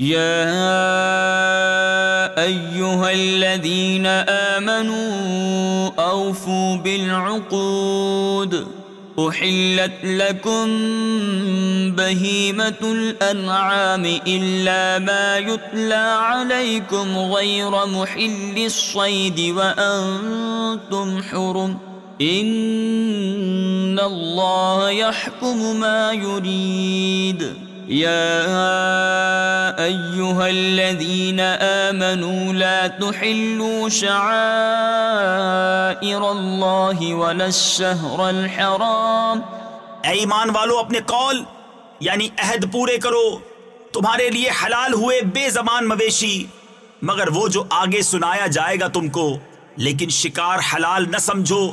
يا أيها الذين آمنوا أوفوا بالعقود أحلت لكم بهيمة الأنعام إلا ما يتلى عليكم غير محل الصيد وأنتم حرم إن الله يحكم ما يريد يا أيها الذين آمنوا لا تحلوا شعائر الله ولا الشهر الحرام اے ایمان والو، اپنے قول یعنی عہد پورے کرو۔ تمہارے لیے حلال ہوئے بے زمان مویشی، مگر وہ جو آگے سنایا جائے گا تم کو۔ لیکن شکار حلال نہ سمجھو۔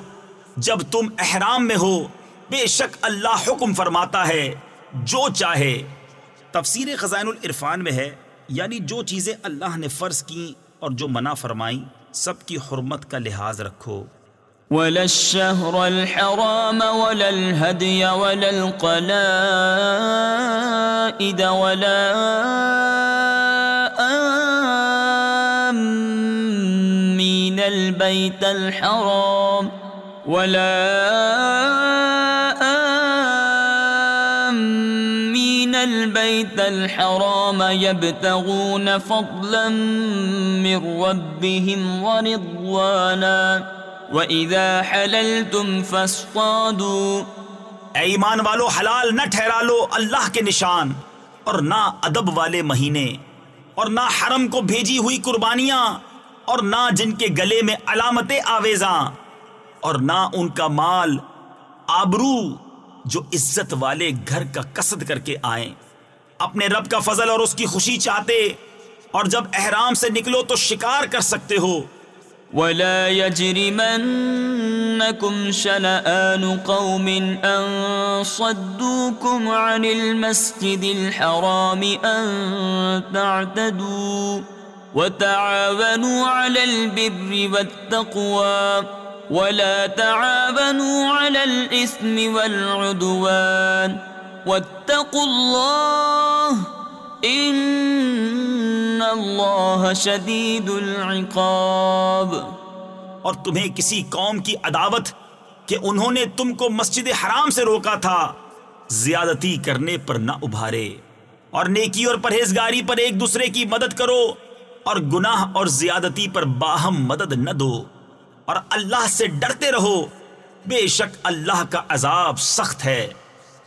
جب تم احرام میں ہو، بے شک اللہ حکم فرماتا ہے، جو چاہے۔ تفسیر خزائن العرفان میں ہے یعنی جو چیزیں اللہ نے فرض کی اور جو منع فرمائی سب کی حرمت کا لحاظ رکھو۔ ولا الشهر الحرام ولا الهدي ولا القلائد ولا آمين البيت الحرام ولا البيت الحرام يبتغون فضلا من ربهم ورضوانا. وَإِذَا حَلَلْتُمْ فَاسْطَادُوا اے ایمان والو، حلال نہ ٹھہرا لو اللہ کے نشان اور نہ ادب والے مہینے اور نہ حرم کو بھیجی ہوئی قربانیاں اور نہ جن کے گلے میں علامت آویزاں اور نہ ان کا مال آبرو جو عزت والے گھر کا قصد کر کے آئیں۔ اپنے رب کا فضل اور اس کی خوشی چاہتے اور جب احرام سے نکلو تو شکار کر سکتے ہو۔ ولا يجرمنكم شنآن قوم أن صدوكم عن المسجد الحرام أن تعتدوا وتعاونوا على البر والتقوى ولا تعاونوا على الإثم والعدوان واتقوا الله ان اللہ شدید العقاب. اور تمہیں کسی قوم کی عداوت کہ انہوں نے تم کو مسجد حرام سے روکا تھا، زیادتی کرنے پر نہ ابھارے اور نیکی اور پرہیزگاری پر ایک دوسرے کی مدد کرو اور گناہ اور زیادتی پر باہم مدد نہ دو اور اللہ سے ڈرتے رہو۔ بے شک اللہ کا عذاب سخت ہے۔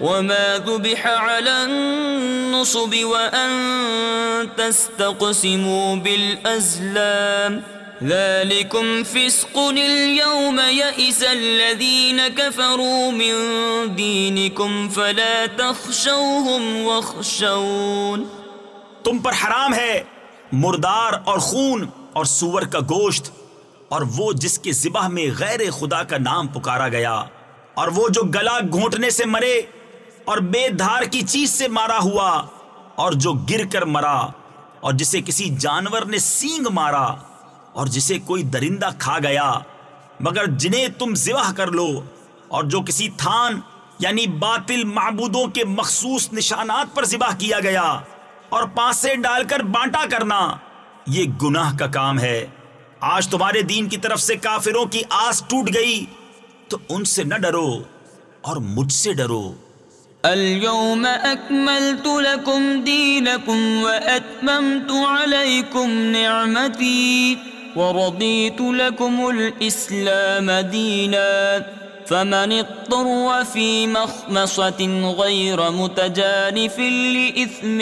وما ذبح على النصب وأن تستقسموا بالأزلام ذلكم فسق اليوم يئس الذين كفروا من دينكم فلا تخشوهم واخشون تم پر حرام ہے مردار اور خون اور سور کا گوشت اور وہ جس کے ذبح میں غیر خدا کا نام پکارا گیا اور وہ جو گلا گھونٹنے سے مرے اور بے دھار کی چیز سے مارا ہوا اور جو گر کر مرا اور جسے کسی جانور نے سینگ مارا اور جسے کوئی درندہ کھا گیا، مگر جنہیں تم ذبح کر لو اور جو کسی تھان یعنی باطل معبودوں کے مخصوص نشانات پر ذبح کیا گیا اور پانسے ڈال کر بانٹا کرنا، یہ گناہ کا کام ہے۔ آج تمہارے دین کی طرف سے کافروں کی آس ٹوٹ گئی، تو ان سے نہ ڈرو اور مجھ سے ڈرو۔ اليوم أكملت لكم دينكم وأتممت عليكم نعمتي ورضيت لكم الإسلام دينا فمن اضطر في مخمصة غير متجانف لإثم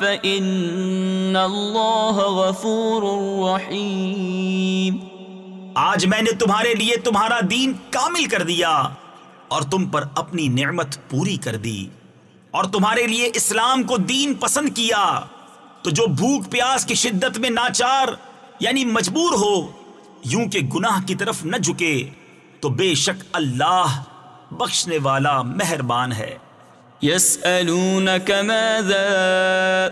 فإن الله غفور رحيم آج میں نے تمہارے لیے تمہارا دین کامل کر دیا۔ اور تم پر اپنی نعمت پوری کر دی اور تمہارے لیے اسلام کو دین پسند کیا تو جو بھوک پیاس کی شدت میں ناچار یعنی مجبور ہو، یوں کہ گناہ کی طرف نہ جھکے، تو بے شک اللہ بخشنے والا مہربان ہے۔ يسألونك ماذا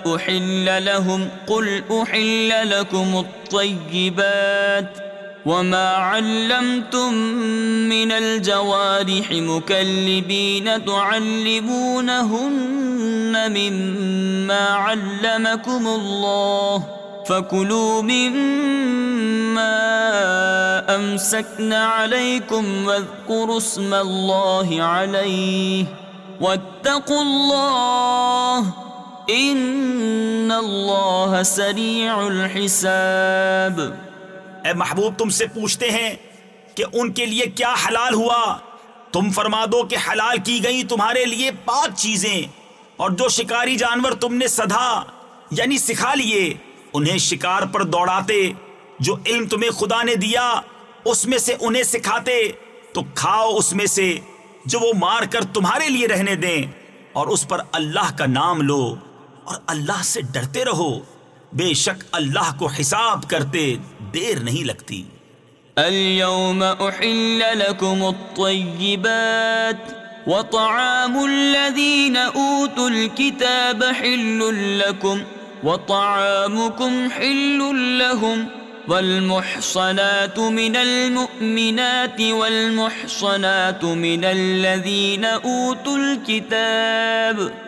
أحل لهم؟ قل أحل لكم الطيبات وما علمتم من الجوارح مكلبين تعلمونهن مما علمكم الله فكلوا مما أمسكن عليكم واذكروا اسم الله عليه واتقوا الله إن الله سريع الحساب اے محبوب، تم سے پوچھتے ہیں کہ ان کے لیے کیا حلال ہوا؟ تم فرما دو کہ حلال کی گئی تمہارے لیے پاک چیزیں، اور جو شکاری جانور تم نے سدھا یعنی سکھا لیے، انہیں شکار پر دوڑاتے، جو علم تمہیں خدا نے دیا، اس میں سے انہیں سکھاتے، تو کھاؤ اس میں سے جو وہ مار کر تمہارے لیے رہنے دیں، اور اس پر اللہ کا نام لو، اور اللہ سے ڈرتے رہو۔ بے شک اللہ کو حساب کرتے دیر نہیں لگتی۔ اليوم احل لكم الطيبات وطعام الذين اوتوا الكتاب حل لكم وطعامكم حل لهم والمحصنات من المؤمنات والمحصنات من الذين اوتوا الكتاب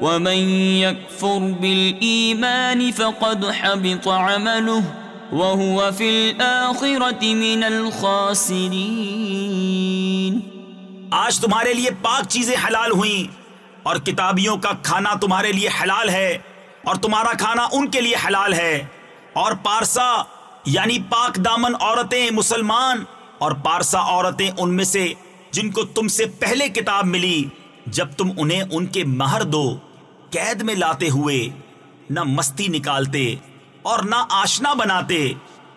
ومن يكفر بالإيمان فقد حبط عمله وهو في الآخرة من الخاسرين. آج تمہارے لیے پاک چیزیں حلال ہوئیں اور کتابیوں کا کھانا تمہارے لیے حلال ہے اور تمہارا کھانا ان کے لیے حلال ہے اور پارسا یعنی پاک دامن عورتیں مسلمان اور پارسا عورتیں ان میں سے جن کو تم سے پہلے کتاب ملی جب تم انہیں ان کے مہر دو۔ قید میں لاتے ہوئے نہ مستی نکالتے اور نہ آشنا بناتے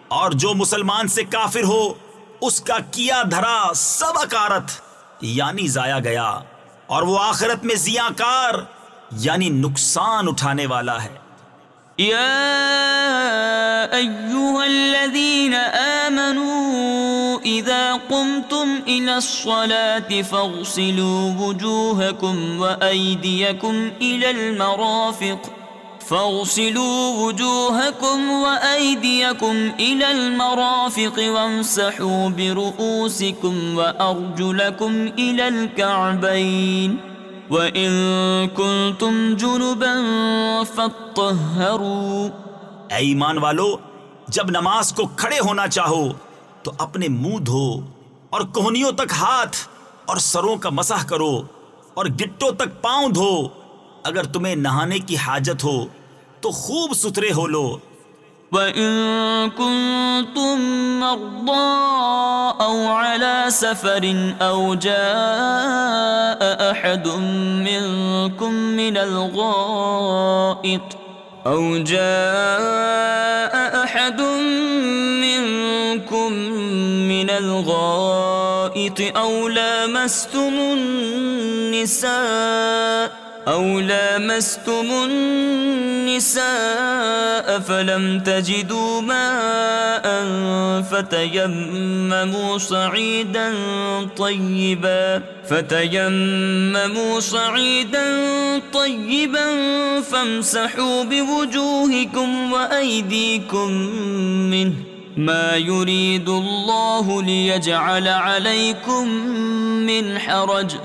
اور جو مسلمان سے کافر ہو، اس کا کیا دھرا سب اکارت یعنی ضائع گیا اور وہ آخرت میں زیاں کار یعنی نقصان اٹھانے والا ہے۔ الذين إذا قمتم إلى الصلاة فاغسلوا وجوهكم وأيديكم إلى المرافق. فاغسلوا وجوهكم وأيديكم إلى المرافق وامسحوا برؤوسكم وأرجلكم إلى الكعبين. وإن كنتم جنبا فاطهروا۔ اے ایمان والو، جب نماز کو کھڑے ہونا چاہو، تو اپنے منہ دھو اور کوہنیوں تک ہاتھ اور سروں کا مسح کرو اور گٹوں تک پاؤں دھو۔ اگر تمہیں نہانے کی حاجت ہو، تو خوب ستھرے ہو لو۔ وَإِن كُنتُم مَّرْضَىٰ أَوْ عَلَىٰ سَفَرٍ أَوْ جَاءَ أَحَدٌ مِّنكُم مِّنَ الْغَائِطِ أَوْ جَاءَ أَحَدٌ منكم من الغائط أو لامستم النساء أو لامستم النساء فلم تجدوا ماء فتيمموا صعيدا طيبا فتيمموا صعيدا طيبا فامسحوا بوجوهكم وأيديكم منه ما يريد الله ليجعل عليكم من حرج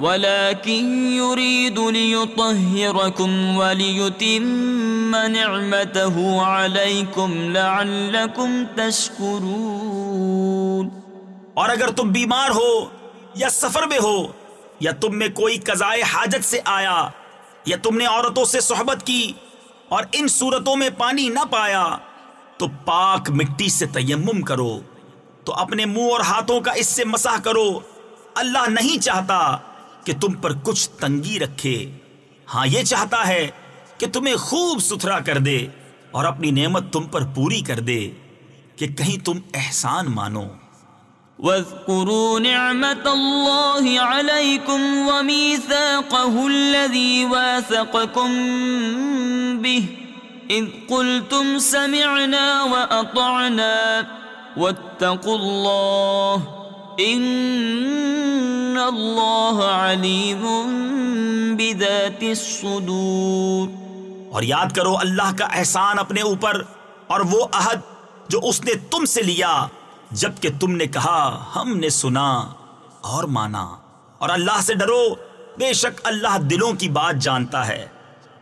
ولكن يريد ليطهركم وليتم نعمته عليكم لعلكم تشكرون. اور اگر تم بیمار ہو یا سفر میں ہو یا تم میں کوئی قضائے حاجت سے آیا یا تم نے عورتوں سے صحبت کی اور ان صورتوں میں پانی نہ پایا، تو پاک مٹی سے تیمم کرو، تو اپنے منہ اور ہاتھوں کا اس سے مسح کرو، اللہ نہیں چاہتا۔ کہ تم پر کچھ تنگی رکھے۔ ہاں یہ چاہتا ہے کہ تمہیں خوب ستھرا کر دے اور اپنی نعمت تم پر پوری کر دے کہ کہیں تم احسان مانو۔ واذكروا نعمة الله عليكم وميثاقه الذي واثقكم به إذ قلتم سمعنا وأطعنا واتقوا الله إن الله عليم بذات الصدور اور یاد کرو اللہ کا احسان اپنے اوپر اور وہ عہد جو اس نے تم سے لیا، جبکہ تم نے کہا، ہم نے سنا اور مانا۔ اور اللہ سے ڈرو، بے شک اللہ دلوں کی بات جانتا ہے۔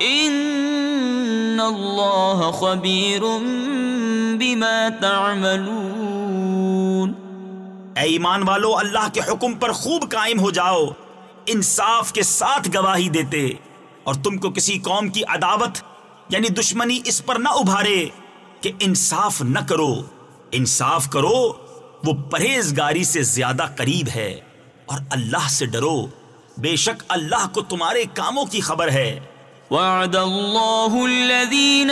ان الله خبير بما تعملون اے ایمان والو، اللہ کے حکم پر خوب قائم ہو جاؤ، انصاف کے ساتھ گواہی دیتے، اور تم کو کسی قوم کی عداوت یعنی دشمنی اس پر نہ ابھارے کہ انصاف نہ کرو۔ انصاف کرو، وہ پرہیزگاری سے زیادہ قریب ہے، اور اللہ سے ڈرو۔ بے شک اللہ کو تمہارے کاموں کی خبر ہے۔ وعد الله الذين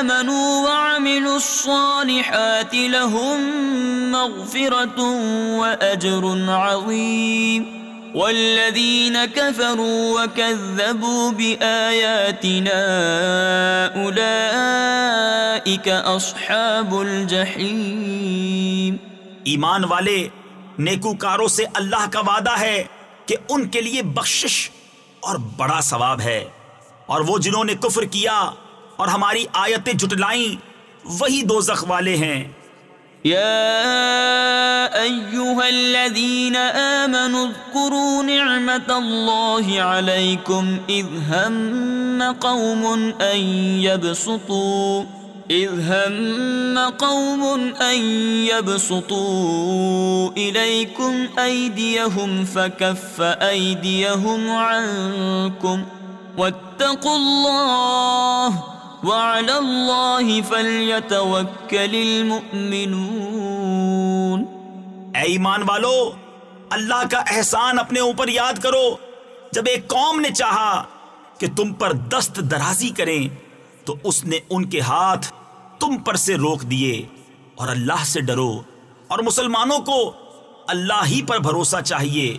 آمنوا وعملوا الصالحات لهم مغفرة وأجر عظيم. والذين كفروا وكذبوا بآياتنا أولئك أصحاب الجحيم. ایمان والے، نیکوکاروں سے اللہ کا وعدہ ہے کہ ان کے لیے بخشش اور بڑا ثواب ہے۔ اور وہ جنہوں نے کفر کیا اور ہماری آیتیں جھٹلائیں، وہی دوزخ والے ہیں۔ يا أيها الذين آمنوا اذكروا نعمة الله عليكم إذ هم قوم أن يبسطوا إذ هم قوم أن يبسطوا إليكم أيديهم فكف أيديهم عنكم واتقوا الله وعلى الله فليتوكل المؤمنون. اے ایمان والو، اللہ کا احسان اپنے اوپر یاد کرو۔ جب ایک قوم نے چاہا کہ تم پر دست درازی کریں، تو اس نے ان کے ہاتھ تم پر سے روک دیے اور اللہ سے ڈرو۔ اور مسلمانوں کو اللہ ہی پر بھروسہ چاہیے۔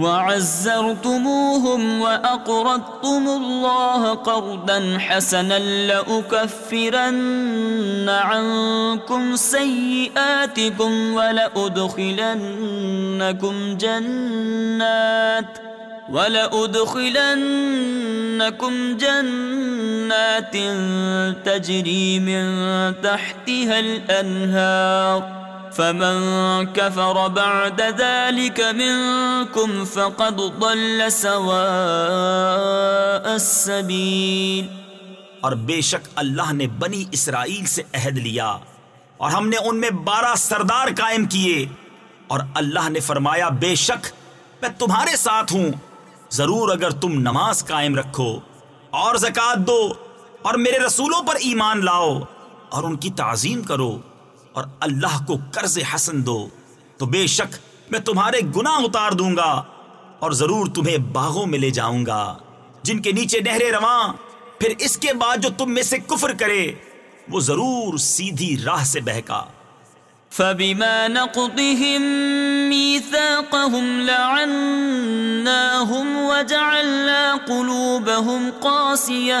وعزرتموهم وأقرضتم الله قرضا حسنا لأكفرن عنكم سيئاتكم ولأدخلنكم جنات ولأدخلنكم جنات تجري من تحتها الأنهار فمن كفر بعد ذلك منكم فقد ضل سواء السبيل۔ اور بے شک اللہ نے بنی اسرائیل سے عہد لیا اور ہم نے ان میں بارہ سردار قائم کیے۔ اور اللہ نے فرمایا، بے شک میں تمہارے ساتھ ہوں۔ ضرور اگر تم نماز قائم رکھو اور زکات دو اور میرے رسولوں پر ایمان لاؤ اور ان کی تعظیم کرو۔ اور اللہ کو قرض حسن دو۔ تو بے شک میں تمہارے گناہ اتار دوں گا اور ضرور تمہیں باغوں میں لے جاؤں گا۔ جن کے نیچے نہرے رواں، پھر اس کے بعد جو تم میں سے کفر کرے، وہ ضرور سیدھی راہ سے بہکا۔ فبما نقضهم ميثاقهم لعناهم وجعلنا قلوبهم قاسية۔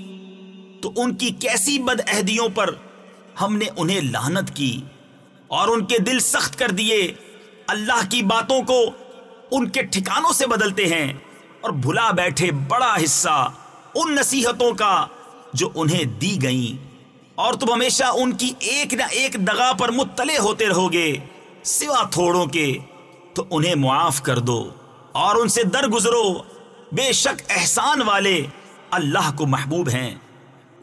تو ان کی کیسی بد عہدیوں پر ہم نے انہیں لانت کی اور ان کے دل سخت کر دیے۔ اللہ کی باتوں کو ان کے ٹھکانوں سے بدلتے ہیں اور بھلا بیٹھے بڑا حصہ ان نصیحتوں کا جو انہیں دی گئیں۔ اور تم ہمیشہ ان کی ایک نہ ایک دگا پر مطلع ہوتے رہو گے سوا تھوڑوں کے، تو انہیں معاف کر دو اور ان سے در گزرو بے شک احسان والے اللہ کو محبوب ہیں۔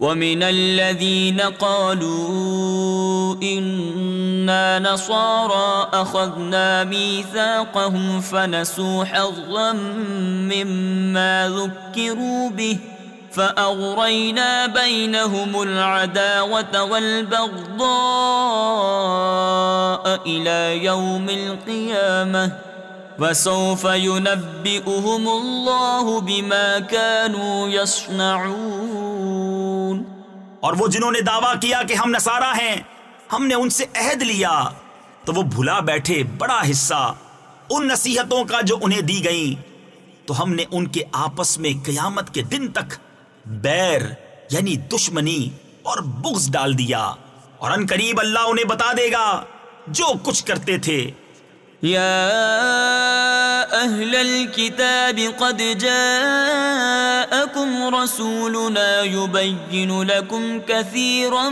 ومن الذين قالوا إنا نصارى أخذنا ميثاقهم فنسوا حظا مما ذكروا به فأغرينا بينهم العداوة والبغضاء إلى يوم القيامة وسوف ينبئهم الله بما كانوا يصنعون. اور وہ جنہوں نے دعویٰ کیا کہ ہم نصارہ ہیں، ہم نے ان سے عہد لیا۔ تو وہ بھلا بیٹھے بڑا حصہ ان نصیحتوں کا جو انہیں دی گئیں۔ تو ہم نے ان کے آپس میں قیامت کے دن تک بیر یعنی دشمنی اور بغض ڈال دیا۔ اور ان قریب اللہ انہیں بتا دے گا جو کچھ کرتے تھے۔ يا أهل الكتاب قد جاءكم رسولنا يبين لكم كثيرا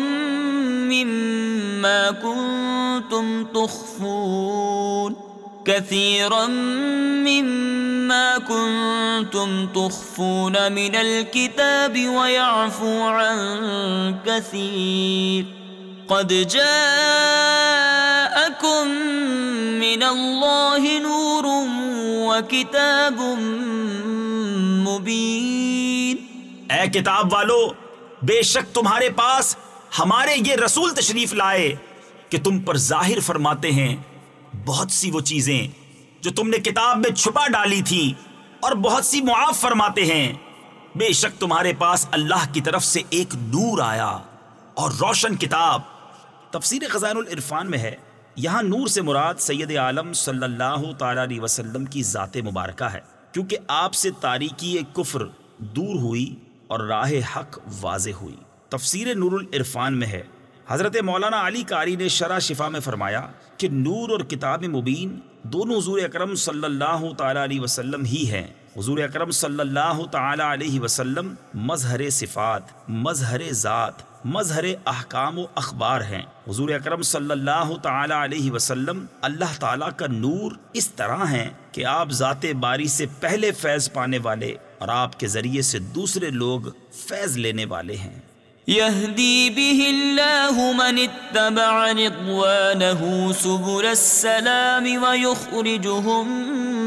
مما كنتم تخفون. كثيرا مما كنتم تخفون من الكتاب ويعفو عن كثير. قد جاءكم من اللہ نور و کتاب مبین اے کتاب والو، بے شک تمہارے پاس ہمارے یہ رسول تشریف لائے کہ تم پر ظاہر فرماتے ہیں بہت سی وہ چیزیں جو تم نے کتاب میں چھپا ڈالی تھی اور بہت سی معاف فرماتے ہیں۔ بے شک تمہارے پاس اللہ کی طرف سے ایک نور آیا اور روشن کتاب تفسیر خزان العرفان میں ہے، یہاں نور سے مراد سید عالم صلی اللہ تعالی علیہ وسلم کی ذات مبارکہ ہے۔ کیونکہ آپ سے تاریکی کفر دور ہوئی اور راہ حق واضح ہوئی۔ تفسیر نور العرفان میں ہے۔ حضرت مولانا علی کاری نے شرح شفا میں فرمایا کہ نور اور کتاب مبین دونوں حضور اکرم صلی اللہ تعالی علیہ وسلم ہی ہیں۔ حضور اکرم صلی اللہ تعالی علیہ وسلم مظہر صفات، مظہر ذات، مظہر احکام و اخبار ہیں۔ حضور اکرم صلی اللہ تعالی علیہ وسلم اللہ تعالیٰ کا نور اس طرح ہیں کہ آپ ذات باری سے پہلے فیض پانے والے اور آپ کے ذریعے سے دوسرے لوگ فیض لینے والے ہیں۔ يهدي به الله من اتبع رضوانه سبل السلام ويخرجهم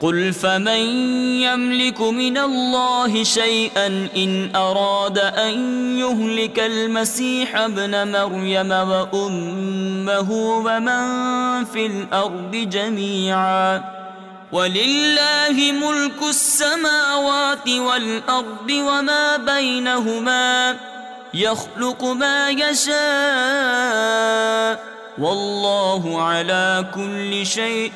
قل فمن يملك من الله شيئا إن أراد أن يهلك المسيح ابن مريم وأمه ومن في الأرض جميعا وَلِلَّهِ مُلْكُ السَّمَاوَاتِ وَالْأَرْضِ وَمَا بَيْنَهُمَا يَخْلُقُ مَا يَشَاءُ وَاللَّهُ عَلَى كُلِّ شَيْءٍ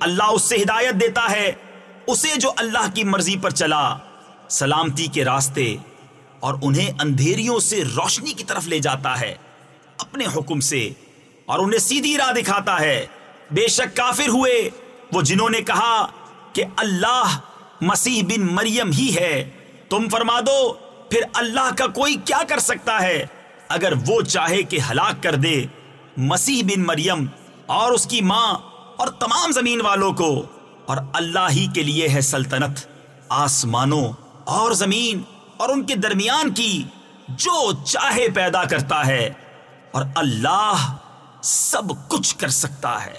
اللہ اس سے ہدایت دیتا ہے، اسے جو اللہ کی مرضی پر چلا، سلامتی کے راستے، اور انہیں اندھیریوں سے روشنی کی طرف لے جاتا ہے، اپنے حکم سے، اور انہیں سیدھی راہ دکھاتا ہے۔ بے شک کافر ہوئے، وہ جنہوں نے کہا کہ اللہ مسیح بن مریم ہی ہے، تم فرما دو، پھر اللہ کا کوئی کیا کر سکتا ہے؟ اگر وہ چاہے کہ ہلاک کر دے مسیح بن مریم اور اس کی ماں اور تمام زمین والوں کو، اور اللہ ہی کے لیے ہے سلطنت، آسمانوں اور زمین اور ان کے درمیان کی جو چاہے پیدا کرتا ہے، اور اللہ سب کچھ کر سکتا ہے۔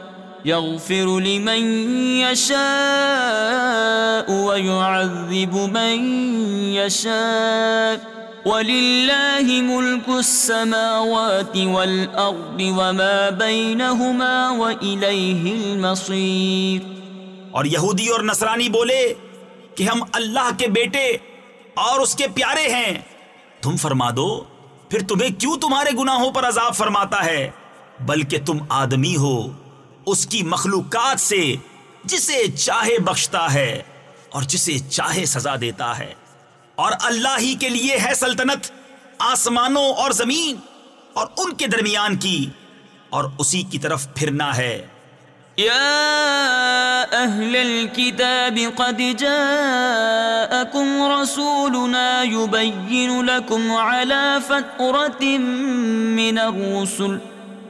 يغفر لمن يشاء ويعذب من يشاء. ولله ملك السماوات والأرض وما بينهما وإليه المصير. اور یہودی اور نصرانی بولے کہ ہم اللہ کے بیٹے اور اس کے پیارے ہیں. تم فرما دو، پھر تمہیں کیوں تمہارے گناہوں پر عذاب فرماتا ہے؟ بلکہ تم آدمی ہو۔ اس کی مخلوقات سے جسے چاہے بخشتا ہے اور جسے چاہے سزا دیتا ہے۔ اور اللہ ہی کے لیے ہے سلطنت، آسمانوں اور زمین، اور ان کے درمیان کی، اور اسی کی طرف پھرنا ہے۔ يا أهل الكتاب قد جاءكم رسولنا يبين لكم على فترة من الرسل۔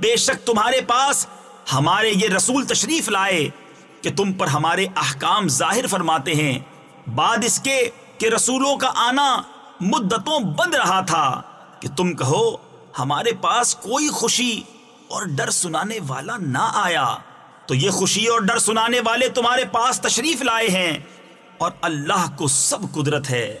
بے شک تمہارے پاس ہمارے یہ رسول تشریف لائے کہ تم پر ہمارے احکام ظاہر فرماتے ہیں۔ بعد اس کے کہ رسولوں کا آنا مدتوں بند رہا تھا کہ تم کہو ہمارے پاس کوئی خوشی اور ڈر سنانے والا نہ آیا۔ تو یہ خوشی اور ڈر سنانے والے تمہارے پاس تشریف لائے ہیں اور اللہ کو سب قدرت ہے۔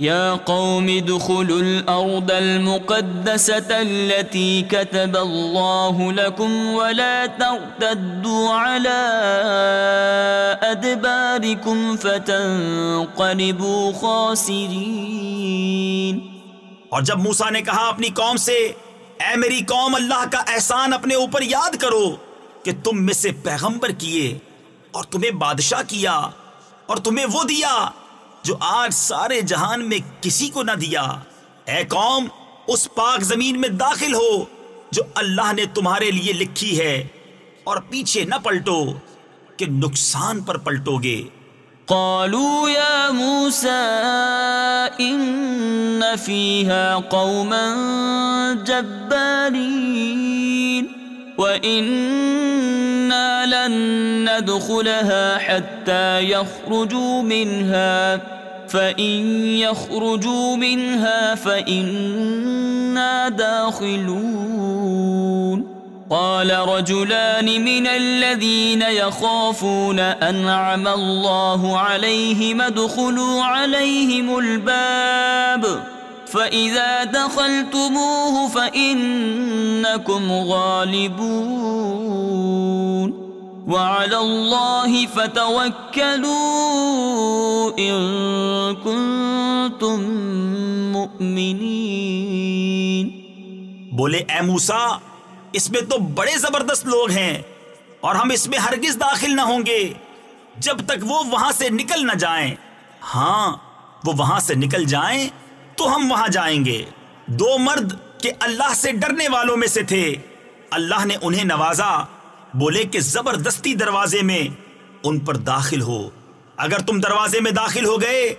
يا قوم ادخلوا الأرض المقدسة التي كتب الله لكم ولا ترتدوا على أدباركم فتنقلبوا خاسرين. اور جب موسیٰ نے کہا اپنی قوم سے، اے میری قوم، اللہ کا احسان اپنے اوپر یاد کرو کہ تم میں سے پیغمبر کیے اور تمہیں بادشاہ کیا اور تمہیں وہ دیا جو آج سارے جہان میں کسی کو نہ دیا۔ اے قوم، اس پاک زمین میں داخل ہو جو اللہ نے تمہارے لیے لکھی ہے، اور پیچھے نہ پلٹو کہ نقصان پر پلٹو گے۔ قالوا يا موسى إن فيها قوما جبارين۔ وإنا لن ندخلها حتى يخرجوا منها، فَإِن يَخْرُجُوا مِنْهَا فَإِنَّا دَاخِلُونَ. قال رجلان من الذين يخافون أنعم الله عليهم ادخلوا عليهم الباب. فإذا دخلتموه فإنكم غالبون وعلى الله فتوكلوا إن كنتم مؤمنين بولے، اے موسا اس میں تو بڑے زبردست لوگ ہیں اور ہم اس میں ہرگز داخل نہ ہوں گے۔ جب تک وہ وہاں سے نکل نہ جائیں۔ ہاں وہ وہاں سے نکل جائیں تو ہم وہاں جائیں گے۔ دو مرد کہ اللہ سے ڈرنے والوں میں سے تھے۔ اللہ نے انہیں نوازا، بولے کہ زبردستی دروازے میں ان پر داخل ہو۔ اگر تم دروازے میں داخل ہو گئے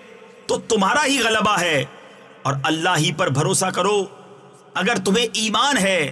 تو تمہارا ہی غلبہ ہے اور اللہ ہی پر بھروسہ کرو۔ اگر تمہیں ایمان ہے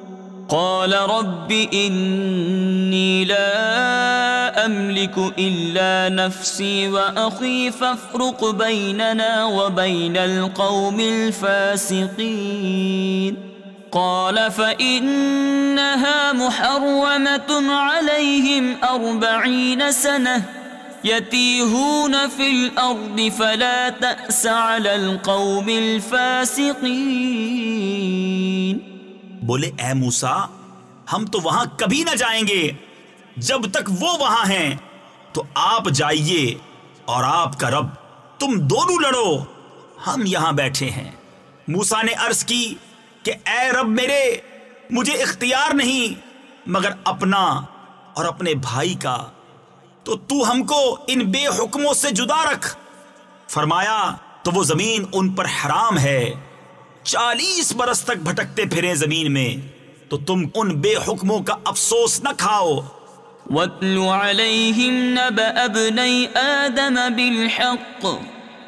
قال رب إني لا أملك إلا نفسي وأخي فافرق بيننا وبين القوم الفاسقين. قال فإنها محرمة عليهم أربعين سنة يتيهون في الأرض فلا تأس على القوم الفاسقين. بولے، اے موسا ہم تو وہاں کبھی نہ جائیں گے۔ جب تک وہ وہاں ہیں، تو آپ جائیے اور آپ کا رب، تم دونوں لڑو۔ ہم یہاں بیٹھے ہیں۔ موسا نے عرض کی کہ، اے رب میرے، مجھے اختیار نہیں، مگر اپنا اور اپنے بھائی کا۔ تو تو ہم کو ان بے حکموں سے جدا رکھ۔ فرمایا، تو وہ زمین ان پر حرام ہے۔ چالیس برس تک بھٹکتے پھرے زمین میں، تو تم ان بے حکموں کا افسوس نہ کھاؤ۔ وَاتْلُ عَلَيْهِمْ نَبَأَ ابْنَيْ آدَمَ بِالْحَقِّ،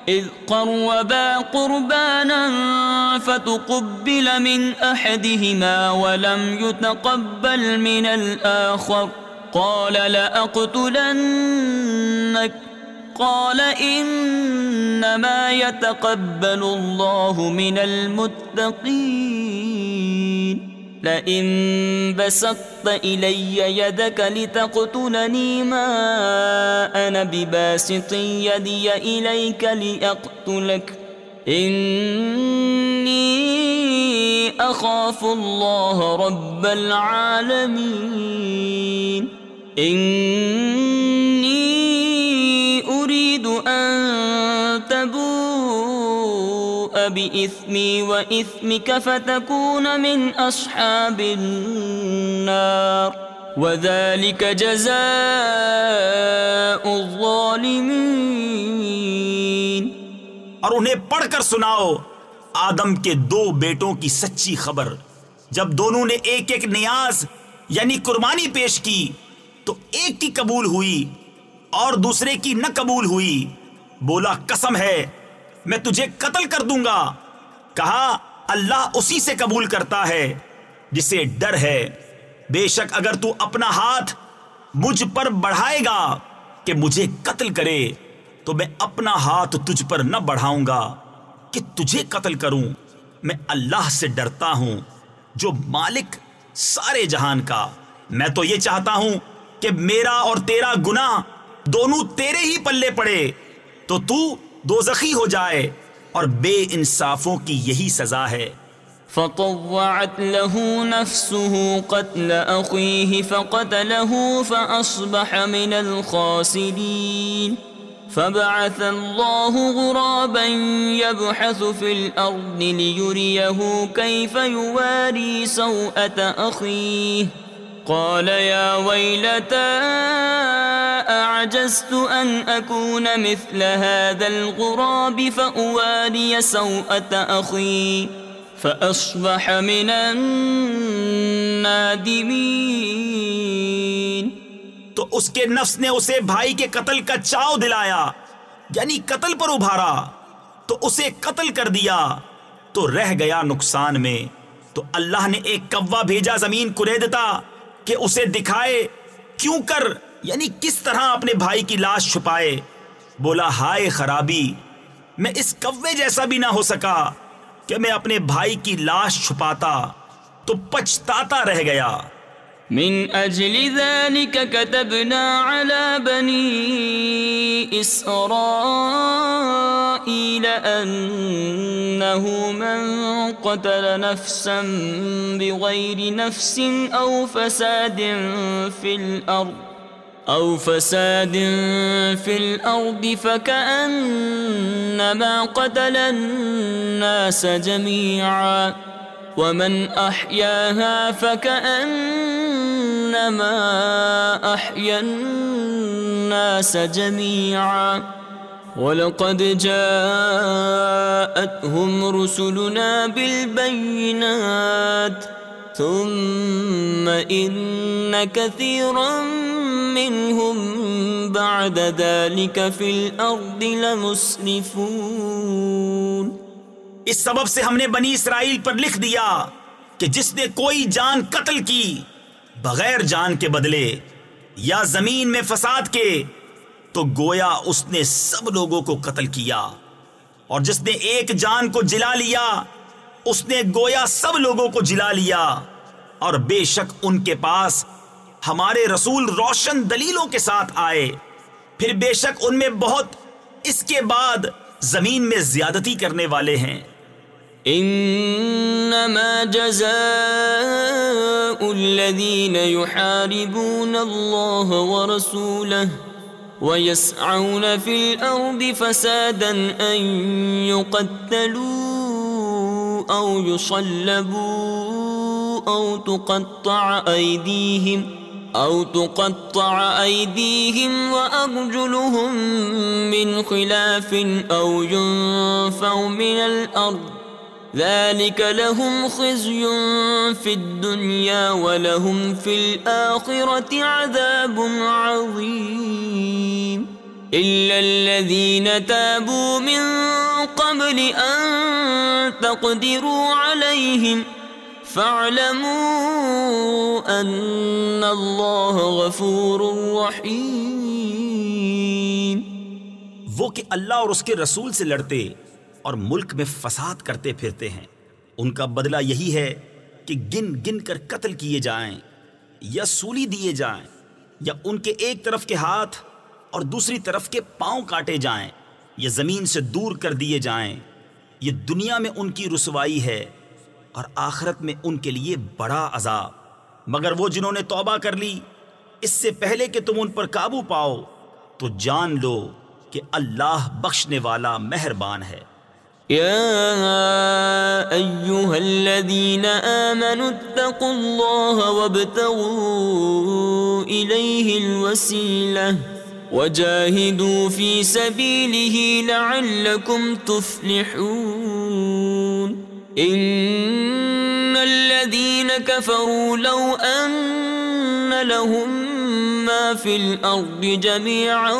إِذْ قَرَّبَا قُرْبَانًا فَتُقُبِّلَ مِنْ أَحَدِهِمَا وَلَمْ يُتَقَبَّلْ مِنَ الْآخَرِ۔ قَالَ لَأَقْتُلَنَّكَ قال انما يتقبل الله من المتقين. لئن بسطت الي يدك لتقتلني ما انا بباسط يدي اليك لاقتلك اني اخاف الله رب العالمين. اني أريد أن تبوء بإثمي وإثمك فتكون من أصحاب النار. وذلك جزاء الظالمين. اور انہیں پڑھ کر سناؤ، آدم کے دو بیٹوں کی سچی خبر۔ جب دونوں نے ایک ایک نیاز یعنی قربانی پیش کی تو ایک کی قبول ہوئی اور دوسرے کی نہ قبول ہوئی۔ بولا، قسم ہے، میں تجھے قتل کر دوں گا۔ کہا، اللہ اسی سے قبول کرتا ہے، جسے ڈر ہے۔ بے شک اگر تو اپنا ہاتھ مجھ پر بڑھائے گا کہ مجھے قتل کرے، تو میں اپنا ہاتھ تجھ پر نہ بڑھاؤں گا کہ تجھے قتل کروں۔ میں اللہ سے ڈرتا ہوں، جو مالک سارے جہان کا۔ میں تو یہ چاہتا ہوں کہ میرا اور تیرا گناہ دونوں تیرے ہی پلے پڑے، تو تو دو زخی ہو جائے اور بے انصافوں کی یہی سزا ہے۔ فطوعت له نفسه قتل أخيه فقتله فأصبح من الخاسرين فبعث الله غرابا يبحث في الأرض ليريه كيف يواري سوءة أخيه قال يا ويلتا، أعجزت أن أكون مثل هذا الغراب فأواري سوءة أخي، فأصبح من النادمين. تو اس کے نفس نے اسے بھائی کے قتل کا چاؤ دلایا یعنی قتل پر ابھارا، تو اسے قتل کر دیا، تو رہ گیا نقصان میں، تو اللہ نے ایک کوا بھیجا زمین کریدتا۔ کہ اسے دکھائے، کیوں کر؟ یعنی کس طرح اپنے بھائی کی لاش چھپائے؟ بولا، ہائے خرابی، میں اس کوے جیسا بھی نہ ہو سکا کہ میں اپنے بھائی کی لاش چھپاتا تو پچھتاتا رہ گیا۔ من أجل ذلك كتبنا على بني إسرائيل أنه من قتل نفسا بغير نفس أو فساد في الأرض أو فساد في الأرض فكأنما قتل الناس جميعا ومن أحياها فكأنما أحيا الناس جميعا ولقد جاءتهم رسلنا بالبينات ثم إن كثيرا منهم بعد ذلك في الأرض لمسرفون اس سبب سے ہم نے بنی اسرائیل پر لکھ دیا کہ جس نے کوئی جان قتل کی بغیر جان کے بدلے یا زمین میں فساد کے، تو گویا اس نے سب لوگوں کو قتل کیا۔ اور جس نے ایک جان کو جلا لیا، اس نے گویا سب لوگوں کو جلا لیا۔ اور بے شک ان کے پاس ہمارے رسول روشن دلیلوں کے ساتھ آئے۔ پھر بے شک ان میں بہت اس کے بعد زمین میں زیادتی کرنے والے ہیں۔ انما جزاء الذين يحاربون الله ورسوله ويسعون في الارض فسادا ان يقتلوا او يصلبوا او تقطع ايديهم او تقطع ايديهم وارجلهم من خلاف او ينفوا من الارض ذلك لهم خزي في الدنيا ولهم في الآخرة عذاب عظيم. إلا الذين تابوا من قبل أن تقدروا عليهم فاعلموا أن الله غفور رحيم. وہ کہ اللہ اور اس کے رسول سے لڑتے اور ملک میں فساد کرتے پھرتے ہیں۔ ان کا بدلہ یہی ہے کہ گن گن کر قتل کیے جائیں یا سولی دیے جائیں یا ان کے ایک طرف کے ہاتھ اور دوسری طرف کے پاؤں کاٹے جائیں، یا زمین سے دور کر دیے جائیں۔ یہ دنیا میں ان کی رسوائی ہے اور آخرت میں ان کے لیے بڑا عذاب۔ مگر وہ جنہوں نے توبہ کر لی، اس سے پہلے کہ تم ان پر قابو پاؤ، تو جان لو کہ اللہ بخشنے والا مہربان ہے۔ يا أيها الذين آمنوا اتقوا الله وابتغوا إليه الوسيلة وجاهدوا في سبيله لعلكم تفلحون. إن الذين كفروا لو أن لهم ما في الأرض جميعا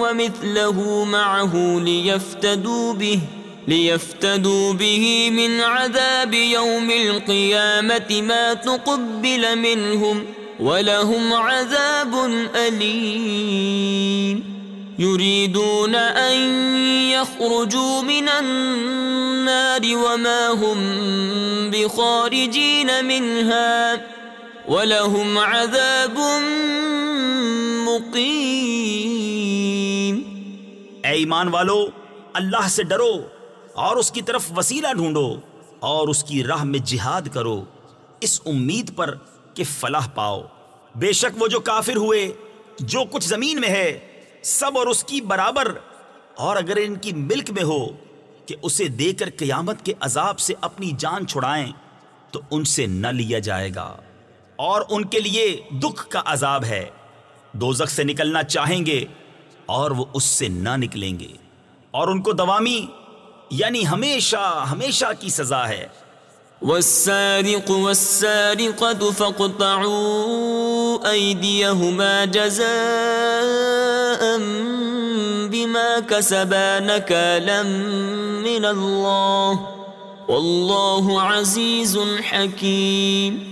ومثله معه ليفتدوا به ليفتدوا به من عذاب يوم القيامة ما تقبل منهم ولهم عذاب أليم. يريدون أن يخرجوا من النار وما هم بخارجين منها ولهم عذاب مقيم. اے ایمان والو، اللہ سے ڈرو۔ اور اس کی طرف وسیلہ ڈھونڈو اور اس کی راہ میں جہاد کرو، اس امید پر کہ فلاح پاؤ۔ بے شک وہ جو کافر ہوئے، جو کچھ زمین میں ہے، سب اور اس کی برابر۔ اور اگر ان کی ملک میں ہو کہ اسے دے کر قیامت کے عذاب سے اپنی جان چھڑائیں، تو ان سے نہ لیا جائے گا۔ اور ان کے لیے دکھ کا عذاب ہے۔ دوزخ سے نکلنا چاہیں گے اور وہ اس سے نہ نکلیں گے۔ اور ان کو دوامی یعنی ہمیشہ ہمیشہ کی سزا ہے۔ والسارق والسارقة فاقطعوا أيديهما جزاء بما كسبا نكالا من الله. والله عزيز حكيم.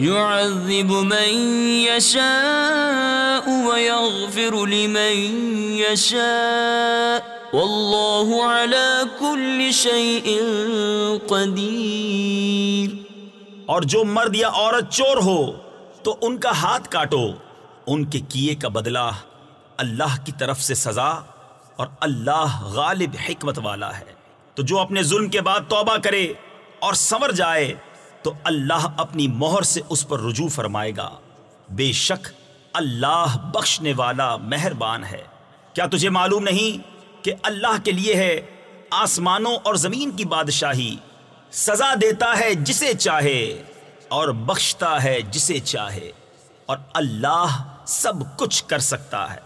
يعذب من يشاء ويغفر لمن يشاء. والله على كل شيء قدير. اور جو مرد یا عورت چور ہو، تو ان کا ہاتھ کاٹو۔ ان کے کیے کا بدلہ اللہ کی طرف سے سزا اور اللہ غالب حکمت والا ہے۔ تو جو اپنے ظلم کے بعد توبہ کرے اور سمر جائے تو اللہ اپنی مہر سے اس پر رجوع فرمائے گا۔ بے شک اللہ بخشنے والا مہربان ہے۔ کیا تجھے معلوم نہیں کہ اللہ کے لیے ہے آسمانوں اور زمین کی بادشاہی؟ سزا دیتا ہے جسے چاہے اور بخشتا ہے جسے چاہے۔ اور اللہ سب کچھ کر سکتا ہے۔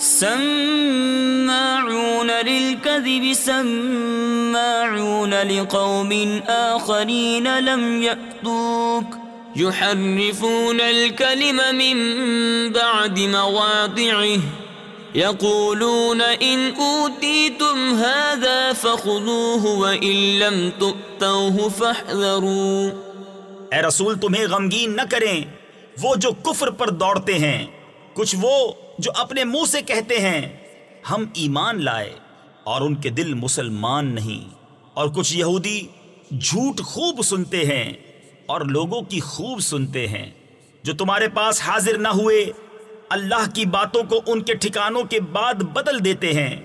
سماعون للكذب، سماعون لقوم آخرين لم يأتوك. يحرفون الكلم من بعد مواضعه. يقولون إن أوتيتم هذا فخذوه وإن لم تؤتوه فاحذروا. اے رسول، تمہیں غمگین نہ کریں، وہ جو کفر پر دوڑتے ہیں، کچھ وہ جو اپنے منہ سے کہتے ہیں، ہم ایمان لائے اور ان کے دل مسلمان نہیں۔ اور کچھ یہودی جھوٹ خوب سنتے ہیں اور لوگوں کی خوب سنتے ہیں۔ جو تمہارے پاس حاضر نہ ہوئے، اللہ کی باتوں کو ان کے ٹھکانوں کے بعد بدل دیتے ہیں۔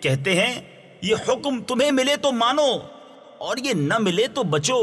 کہتے ہیں، یہ حکم تمہیں ملے تو مانو اور یہ نہ ملے تو بچو۔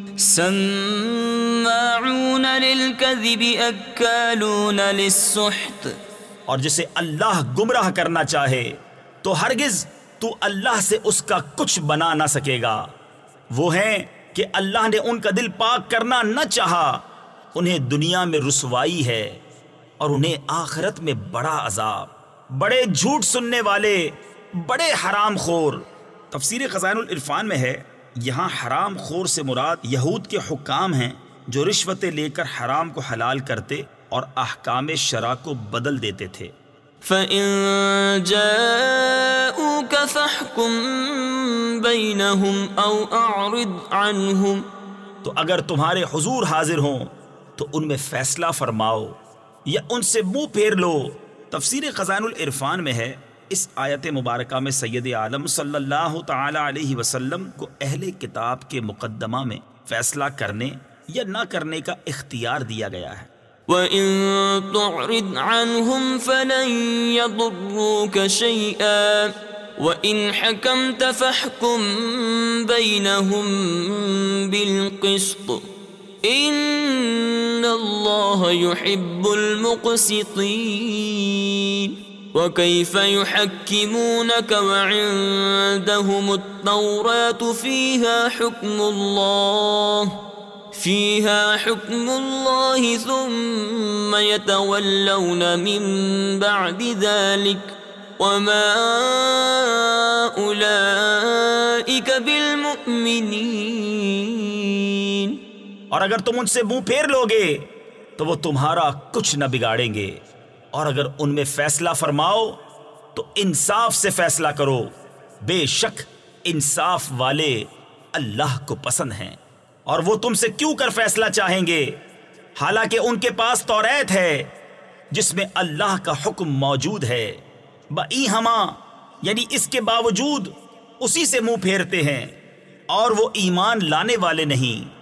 سماعون للكذب اکالون للسحت. اور جسے اللہ گمراہ کرنا چاہے، تو ہرگز تو اللہ سے اس کا کچھ بنا نہ سکے گا۔ وہ ہیں کہ اللہ نے ان کا دل پاک کرنا نہ چاہا، انہیں دنیا میں رسوائی ہے اور انہیں آخرت میں بڑا عذاب۔ بڑے جھوٹ سننے والے، بڑے حرام خور۔ تفسیر خزائن العرفان میں ہے۔ یہاں حرام خور سے مراد یہود کے حکام ہیں جو رشوتیں لے کر حرام کو حلال کرتے اور احکام شرع کو بدل دیتے تھے۔ فَإِن جَاءُوكَ فَحْكُم بَيْنَهُمْ أَوْ أَعْرِضْ عَنْهُمْ۔ تو اگر تمہارے حضور حاضر ہوں تو ان میں فیصلہ فرماؤ یا ان سے منہ پھیر لو۔ تفسیر خزان العرفان میں ہے۔ اس آیت مبارکہ میں سید عالم صلی اللہ تعالی علیہ وسلم کو اہل کتاب کے مقدمہ میں فیصلہ کرنے یا نہ کرنے کا اختیار دیا گیا ہے۔ وَإِن تُعْرِضْ عَنْهُمْ فَلَن يَضُرُّوكَ شَيْئًا۔ وَإِن حَكَمْتَ فَحْكُم بَيْنَهُم بِالْقِسْطِ۔ إِنَّ اللَّهَ يُحِبُّ الْمُقْسِطِينَ۔ وكيف يحكمونك وعندهم التوراة فيها حكم الله، فيها حكم الله ثم يتولون من بعد ذلك، وما أولئك بالمؤمنين. اور اگر تم ان سے منہ پھیر لوگے، تو وہ تمہارا کچھ نہ بگاڑیں گے۔ اور اگر ان میں فیصلہ فرماؤ تو انصاف سے فیصلہ کرو۔ بے شک انصاف والے اللہ کو پسند ہیں۔ اور وہ تم سے کیوں کر فیصلہ چاہیں گے؟ حالانکہ ان کے پاس توریت ہے جس میں اللہ کا حکم موجود ہے۔ بئی ہما یعنی اس کے باوجود اسی سے منہ پھیرتے ہیں اور وہ ایمان لانے والے نہیں۔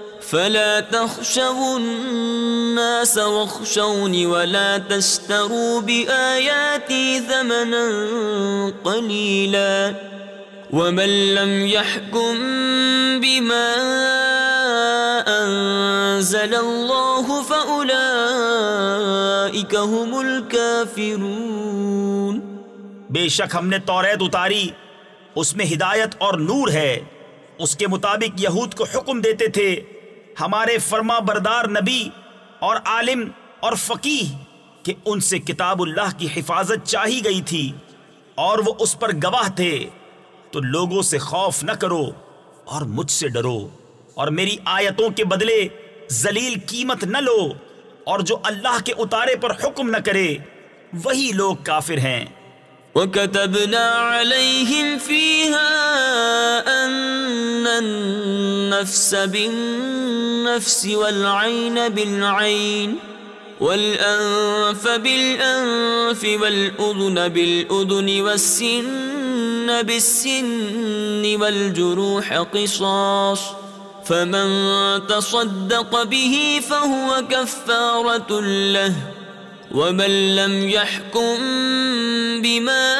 فلا تخشوا الناس واخشوني ولا تشتروا بآياتي ثمنا قليلا ومن لم يحكم بما أنزل الله فأولئك هم الكافرون بے شک ہم نے توریت اتاری، اس میں ہدایت اور نور ہے۔ اس کے مطابق یہود کو حکم دیتے تھے۔ ہمارے فرما بردار نبی اور عالم اور فقیح کہ ان سے کتاب اللہ کی حفاظت چاہی گئی تھی اور وہ اس پر گواہ تھے، تو لوگوں سے خوف نہ کرو اور مجھ سے ڈرو اور میری آیتوں کے بدلے ذلیل قیمت نہ لو اور جو اللہ کے اتارے پر حکم نہ کرے، وہی لوگ کافر ہیں۔ وكتبنا عليهم فيها أن النفس بالنفس والعين بالعين والأنف بالأنف والأذن بالأذن والسن بالسن والجروح قصاص فمن تصدق به فهو كفارة له ومن لم يحكم بما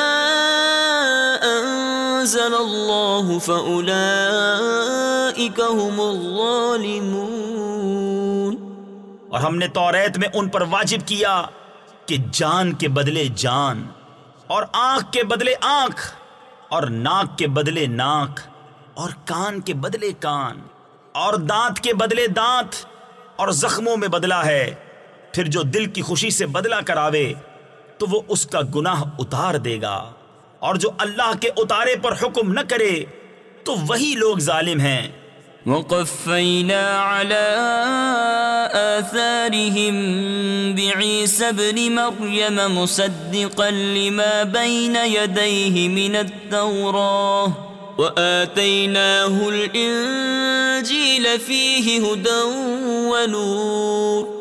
أنزل الله فأولئك هم الظالمون۔ اور ہم نے توریت میں ان پر واجب کیا کہ جان کے بدلے جان اور آنکھ کے بدلے آنکھ اور ناک کے بدلے ناک اور کان کے بدلے کان اور دانت کے بدلے دانت اور زخموں میں بدلا ہے۔ پھر جو دل کی خوشی سے بدلہ کراوے، تو وہ اس کا گناہ اتار دے گا۔ اور جو اللہ کے اتارے پر حکم نہ کرے، تو وہی لوگ ظالم ہیں۔ وقفينا على آثارهم بعيسى بن مريم مصدقا لما بين يديه من التوراة وآتيناه الإنجيل فيه هدى ونور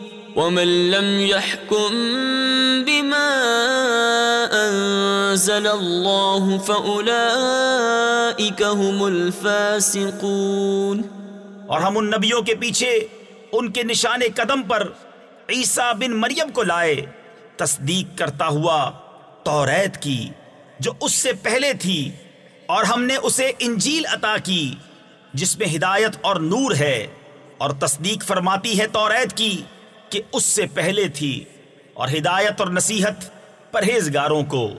ومن لم يحكم بما انزل الله فاولئك هم الفاسقون. اور ہم ان نبیوں کے پیچھے ان کے نشان قدم پر عیسیٰ بن مریم کو لائے، تصدیق کرتا ہوا توریت کی، جو اس سے پہلے تھی، اور ہم نے اسے انجیل عطا کی، جس میں ہدایت اور نور ہے، اور تصدیق فرماتی ہے توریت کی۔ کہ اس سے پہلے تھی اور ہدایت اور نصیحت پرہیزگاروں کو۔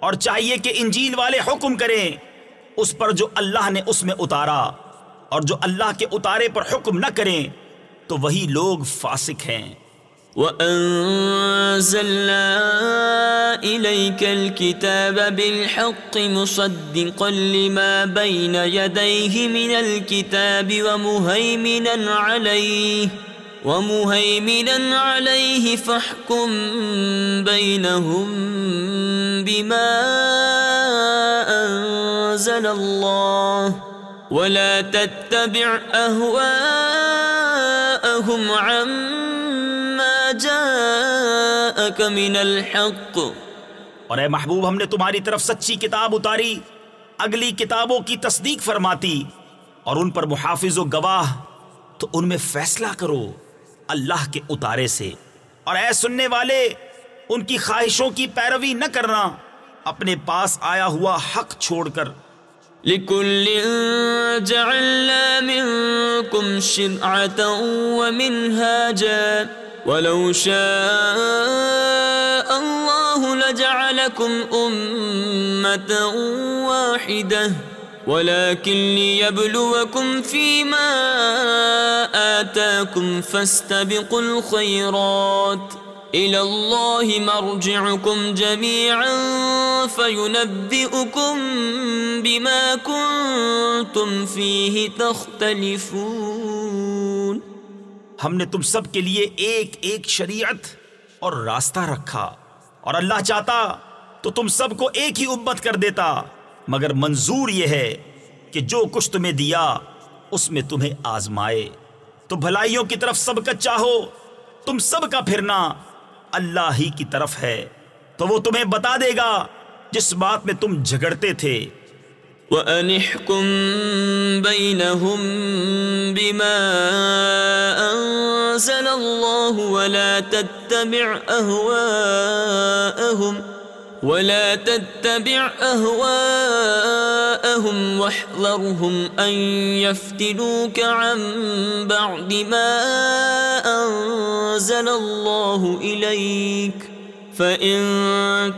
اور چاہیے کہ انجیل والے حکم کریں اس پر جو اللہ نے اس میں اتارا۔ اور جو اللہ کے اتارے پر حکم نہ کریں تو وہی لوگ فاسق ہیں۔ وَأَنزَلْنَا إِلَيْكَ الْكِتَابَ بِالْحَقِّ مُصَدِّقًا لِمَا بَيْنَ يَدَيْهِ مِنَ الْكِتَابِ وَمُهَيْمِنًا عَلَيْهِ وَمُهَيْمِنًا عَلَيْهِ فَاحْكُمْ بَيْنَهُمْ بِمَا أَنزَلَ اللَّهُ وَلَا تَتَّبِعْ أَهْوَاءَهُمْ عَمَّا جَاءَكَ مِنَ الْحَقِّ اور اے محبوب، ہم نے تمہاری طرف سچی کتاب اتاری، اگلی کتابوں کی تصدیق فرماتی اور ان پر محافظ و گواہ، تو ان میں فیصلہ کرو۔ اللہ کے اتارے سے۔ اور اے سننے والے، ان کی خواہشوں کی پیروی نہ کرنا۔ اپنے پاس آیا ہوا حق چھوڑ کر۔ لكل جعلنا منكم شرعة ومنهاجا ولو شاء الله لجعلكم أمة واحدة ولكن ليبلوكم فيما آتاكم فاستبقوا الخيرات. إلى الله مرجعكم جميعا فينبئكم بما كنتم فيه تختلفون. ہم نے تم سب کے لیے ایک ایک شریعت اور راستہ رکھا اور اللہ چاہتا تو تم سب کو ایک ہی امت کر دیتا۔ مگر منظور یہ ہے کہ جو کچھ تمہیں دیا، اس میں تمہیں آزمائے۔ تو بھلائیوں کی طرف سب کا چاہو، تم سب کا پھرنا اللہ ہی کی طرف ہے۔ تو وہ تمہیں بتا دے گا جس بات میں تم جھگڑتے تھے۔ وَأَنِحْكُمْ بَيْنَهُمْ بِمَا أَنزَلَ اللَّهُ وَلَا تَتَّبِعْ أَهْوَاءَهُمْ ولا تتبع أهواءهم واحذرهم أن يفتنوك عن بعد ما أنزل الله إليك. فإن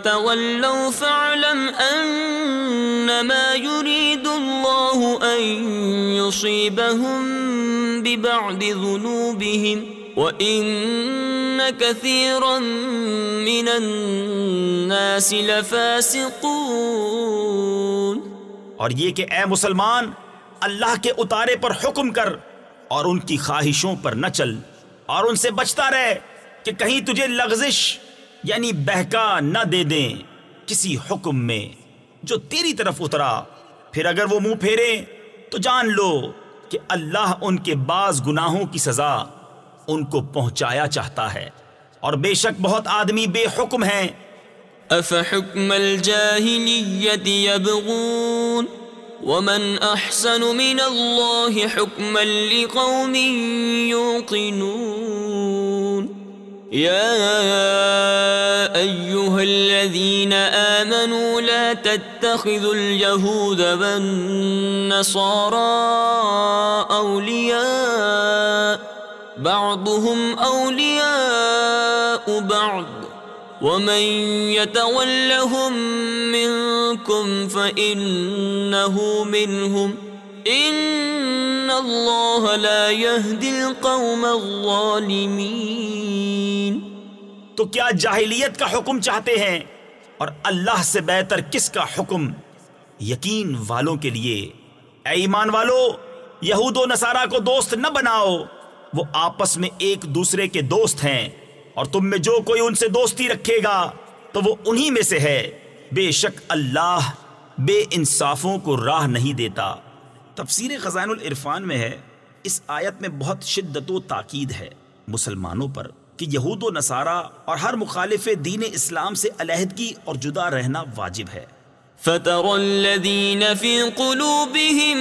تولوا فاعلم أنما يريد الله أن يصيبهم ببعض ذنوبهم. وَإِنَّ كَثِيرًا مِّنَ النَّاسِ لَفَاسِقُونَ اور یہ کہ اے مسلمان، اللہ کے اتارے پر حکم کر اور ان کی خواہشوں پر نہ چل اور ان سے بچتا رہے کہ کہیں تجھے لغزش یعنی بہکا نہ دے دیں کسی حکم میں جو تیری طرف اترا۔ پھر اگر وہ منہ پھیرے تو جان لو کہ اللہ ان کے بعض گناہوں کی سزا ان کو پہنچایا چاہتا ہے۔ اور بے شک بہت آدمی بے حکم ہیں۔ افحکم الجاہلیت یبغون ومن احسن من اللہ حکما لقوم یوقنون۔ يا أيها الذين آمنوا لا تتخذوا اليهود والنصارى أولياء بعضهم أولياء بعض. ومن يتولهم منكم فإنه منهم. إن الله لا يهدي القوم الظالمين. تو کیا جاہلیت کا حکم چاہتے ہیں؟ اور اللہ سے بہتر کس کا حکم؟ یقین والوں کے لیے۔ اے ایمان والو، یہود و نصارہ کو دوست نہ بناؤ۔ وہ آپس میں ایک دوسرے کے دوست ہیں۔ اور تم میں جو کوئی ان سے دوستی رکھے گا، تو وہ انہی میں سے ہے۔ بے شک اللہ بے انصافوں کو راہ نہیں دیتا۔ تفسیر خزان العرفان میں ہے، اس آیت میں بہت شدت و تاکید ہے مسلمانوں پر کہ یہود و نصارہ اور ہر مخالف دین اسلام سے علیحدگی اور جدا رہنا واجب ہے۔ فترى الذين في قلوبهم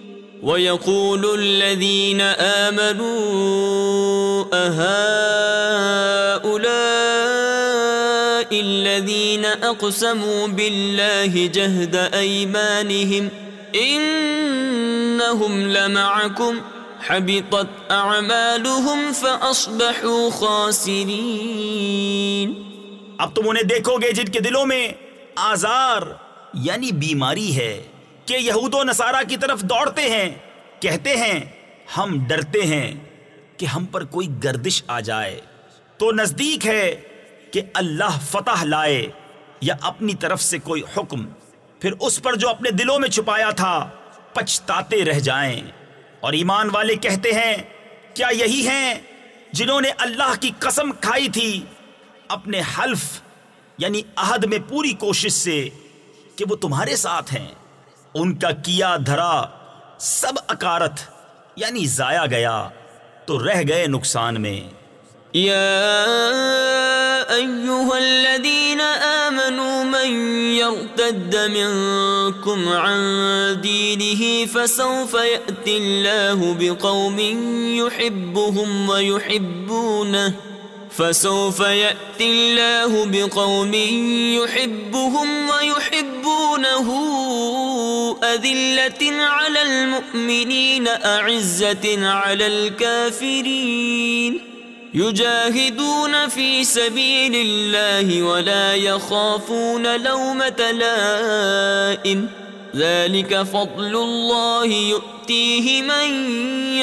ويقول الذين آمنوا أهؤلاء الذين أقسموا بالله جهد أيمانهم إنهم لمعكم حبطت اعمالهم فاصبحوا خاسرين اب تم انہیں دیکھو گے جن کے دلوں میں آزار یعنی بیماری ہے۔ کہ یہود و نصارہ کی طرف دوڑتے ہیں، کہتے ہیں، ہم ڈرتے ہیں کہ ہم پر کوئی گردش آ جائے۔ تو نزدیک ہے کہ اللہ فتح لائے یا اپنی طرف سے کوئی حکم۔ پھر اس پر جو اپنے دلوں میں چھپایا تھا، پچھتاتے رہ جائیں۔ اور ایمان والے کہتے ہیں، کیا یہی ہیں جنہوں نے اللہ کی قسم کھائی تھی اپنے حلف یعنی عہد میں پوری کوشش سے کہ وہ تمہارے ساتھ ہیں؟ ان کا کیا دھرا سب اکارت یعنی ضائع گیا، تو رہ گئے نقصان میں۔ يا أيها الذين آمنوا من يرتد منكم عن دينه فسوف يأتي الله بقوم يحبهم ويحبونه فسوف يأتي الله بقوم يحبهم ويحبونه أذلة على المؤمنين، أعزة على الكافرين. يجاهدون في سبيل الله ولا يخافون لومة لائم. ذلك فضل الله يؤتيه من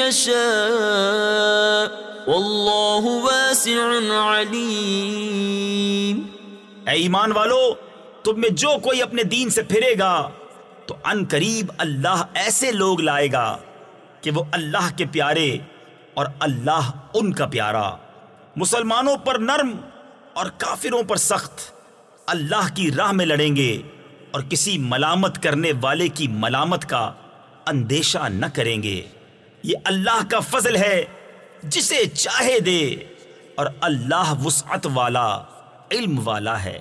يشاء. واللہ واسع علیم اے ایمان والو، تم میں جو کوئی اپنے دین سے پھرے گا تو ان قریب اللہ ایسے لوگ لائے گا کہ وہ اللہ کے پیارے اور اللہ ان کا پیارا۔ مسلمانوں پر نرم اور کافروں پر سخت۔ اللہ کی راہ میں لڑیں گے اور کسی ملامت کرنے والے کی ملامت کا اندیشہ نہ کریں گے۔ یہ اللہ کا فضل ہے جسے چاہے دے اور اللہ وسعت والا، علم والا ہے۔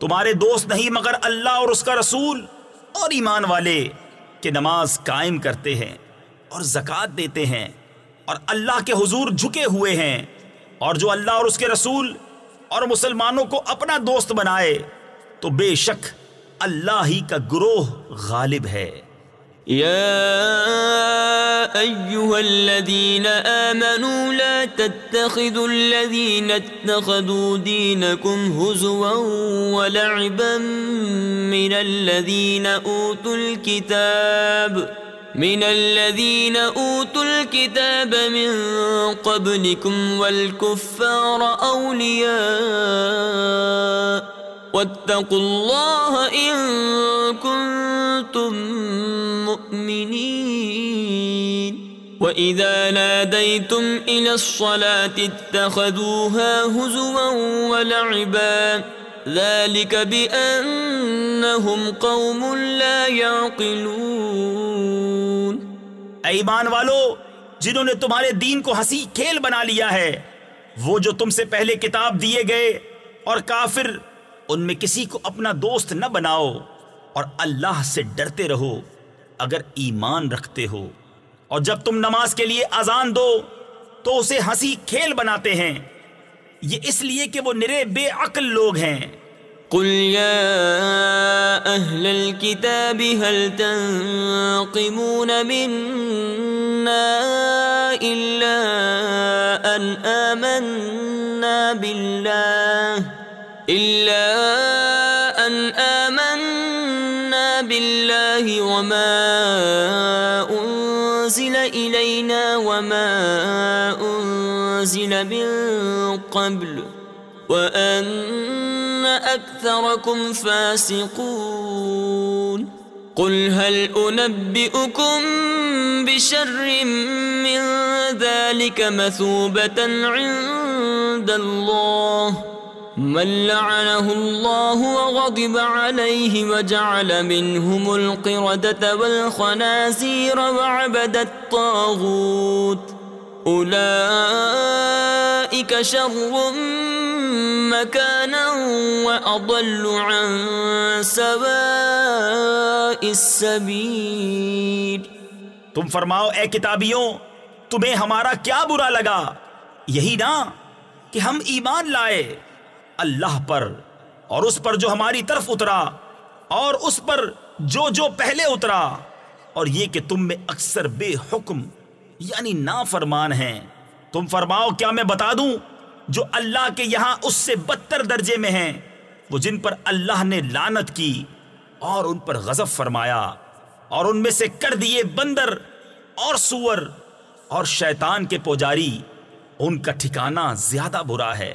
تمہارے دوست نہیں مگر اللہ اور اس کا رسول اور ایمان والے کہ نماز قائم کرتے ہیں اور زکوٰۃ دیتے ہیں اور اللہ کے حضور جھکے ہوئے ہیں اور جو اللہ اور اس کے رسول اور مسلمانوں کو اپنا دوست بنائے تو بے شک اللہ ہی کا گروہ غالب ہے۔ يا أيها الذين آمنوا لا تتخذوا الذين اتخذوا دينكم هزوا ولعبا من الذين أوتوا الكتاب من الذين أوتوا الكتاب من قبلكم والكفار أولياء واتقوا الله إن كنتم مؤمنين. وإذا ناديتم إلى الصلاة اتخذوها هزوا ولعبا. ذلك بأنهم قوم لا يعقلون. اے ایمان والو، جنہوں نے تمہارے دین کو ہنسی کھیل بنا لیا ہے، وہ جو تم سے پہلے کتاب دیے گئے اور کافر ان میں کسی کو اپنا دوست نہ بناؤ اور اللہ سے ڈرتے رہو اگر ایمان رکھتے ہو۔ اور جب تم نماز کے لیے اذان دو تو اسے ہنسی کھیل بناتے ہیں۔ یہ اس لیے کہ وہ نرے بے عقل لوگ ہیں۔ قل يا أهل الكتاب هل تنقمون منا إلا أن آمنا بالله إلا أن آمنا بالله وما أنزل إلينا وما أنزل من قبل وأن أكثركم فاسقون قل هل أنبئكم بشر من ذلك مثوبة عند الله من لعنه الله وغضب عليه وجعل منهم القردة والخنازير وعبد الطاغوت. أولئك شر مكانا وأضل عن سواء السبيل. تم فرماؤ اے کتابیوں، تمہیں ہمارا کیا برا لگا؟ یہی نا کہ ہم ایمان لائے۔ اللہ پر اور اس پر جو ہماری طرف اترا اور اس پر جو جو پہلے اترا اور یہ کہ تم میں اکثر بے حکم یعنی نافرمان ہیں۔ تم فرماؤ، کیا میں بتا دوں؟ جو اللہ کے یہاں اس سے بدتر درجے میں ہیں، وہ جن پر اللہ نے لانت کی اور ان پر غضب فرمایا اور ان میں سے کر دیے بندر اور سور اور شیطان کے پوجاری۔ ان کا ٹھکانہ زیادہ برا ہے۔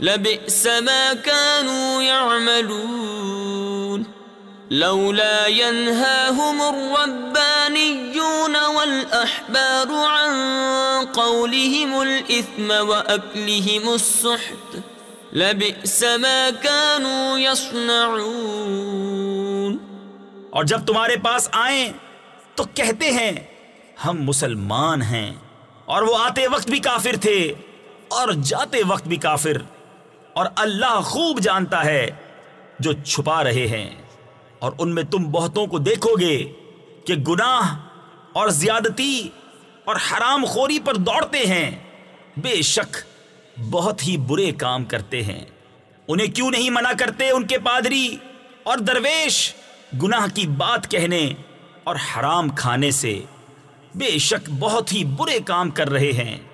لبئس ما كانوا يعملون لولا ينهاهم الربانيون والأحبار عن قولهم الإثم وأكلهم السحت لبئس ما كانوا يصنعون اور جب تمہارے پاس آئیں تو کہتے ہیں، ہم مسلمان ہیں۔ اور وہ آتے وقت بھی کافر تھے اور جاتے وقت بھی کافر۔ اور اللہ خوب جانتا ہے جو چھپا رہے ہیں۔ اور ان میں تم بہتوں کو دیکھو گے کہ گناہ اور زیادتی اور حرام خوری پر دوڑتے ہیں۔ بے شک بہت ہی برے کام کرتے ہیں۔ انہیں کیوں نہیں منع کرتے ان کے پادری اور درویش گناہ کی بات کہنے اور حرام کھانے سے؟ بے شک بہت ہی برے کام کر رہے ہیں۔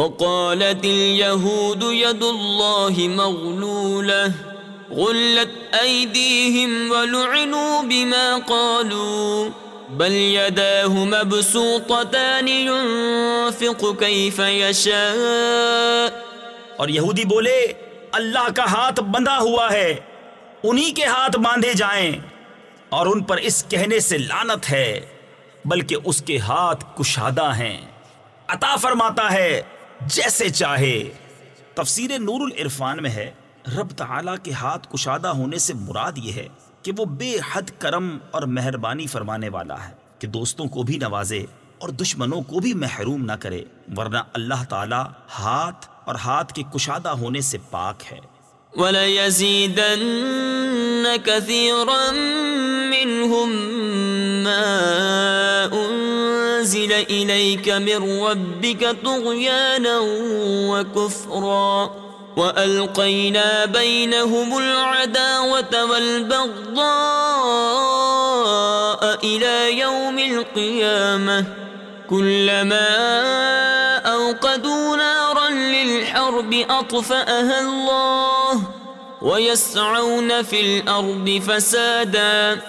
وقالت اليهود يد الله مغلولة، غلت أيديهم ولعنوا بما قالوا، بل يداه مبسوطتان ينفق كيف يشاء. اور یہودی بولے، اللہ کا ہاتھ بندھا ہوا ہے، انہی کے ہاتھ باندھے جائیں، اور ان پر اس کہنے سے لانت ہے، بلکہ اس کے ہاتھ کشادہ ہیں۔ عطا فرماتا ہے جیسے چاہے۔ تفسیر نور العرفان میں ہے، رب تعالی کے ہاتھ کشادہ ہونے سے مراد یہ ہے کہ وہ بے حد کرم اور مہربانی فرمانے والا ہے کہ دوستوں کو بھی نوازے اور دشمنوں کو بھی محروم نہ کرے، ورنہ اللہ تعالی ہاتھ اور ہاتھ کے کشادہ ہونے سے پاک ہے۔ وَلَيَزِيدَنَّ كَثِيرًا مِّنْهُمْ مَا أُنزِلَ إِلَيْكَ مِن رَّبِّكَ طُغْيَانًا وَكُفْرًا وَأَلْقَيْنَا بَيْنَهُمُ الْعَدَاوَةَ وَالْبَغْضَاءَ إِلَى يَوْمِ الْقِيَامَةِ كُلَّمَا أَوْقَدُوا نَارًا لِلْحَرْبِ أَطْفَأَهَا اللَّهُ وَيَسْعَوْنَ فِي الْأَرْضِ فَسَادًا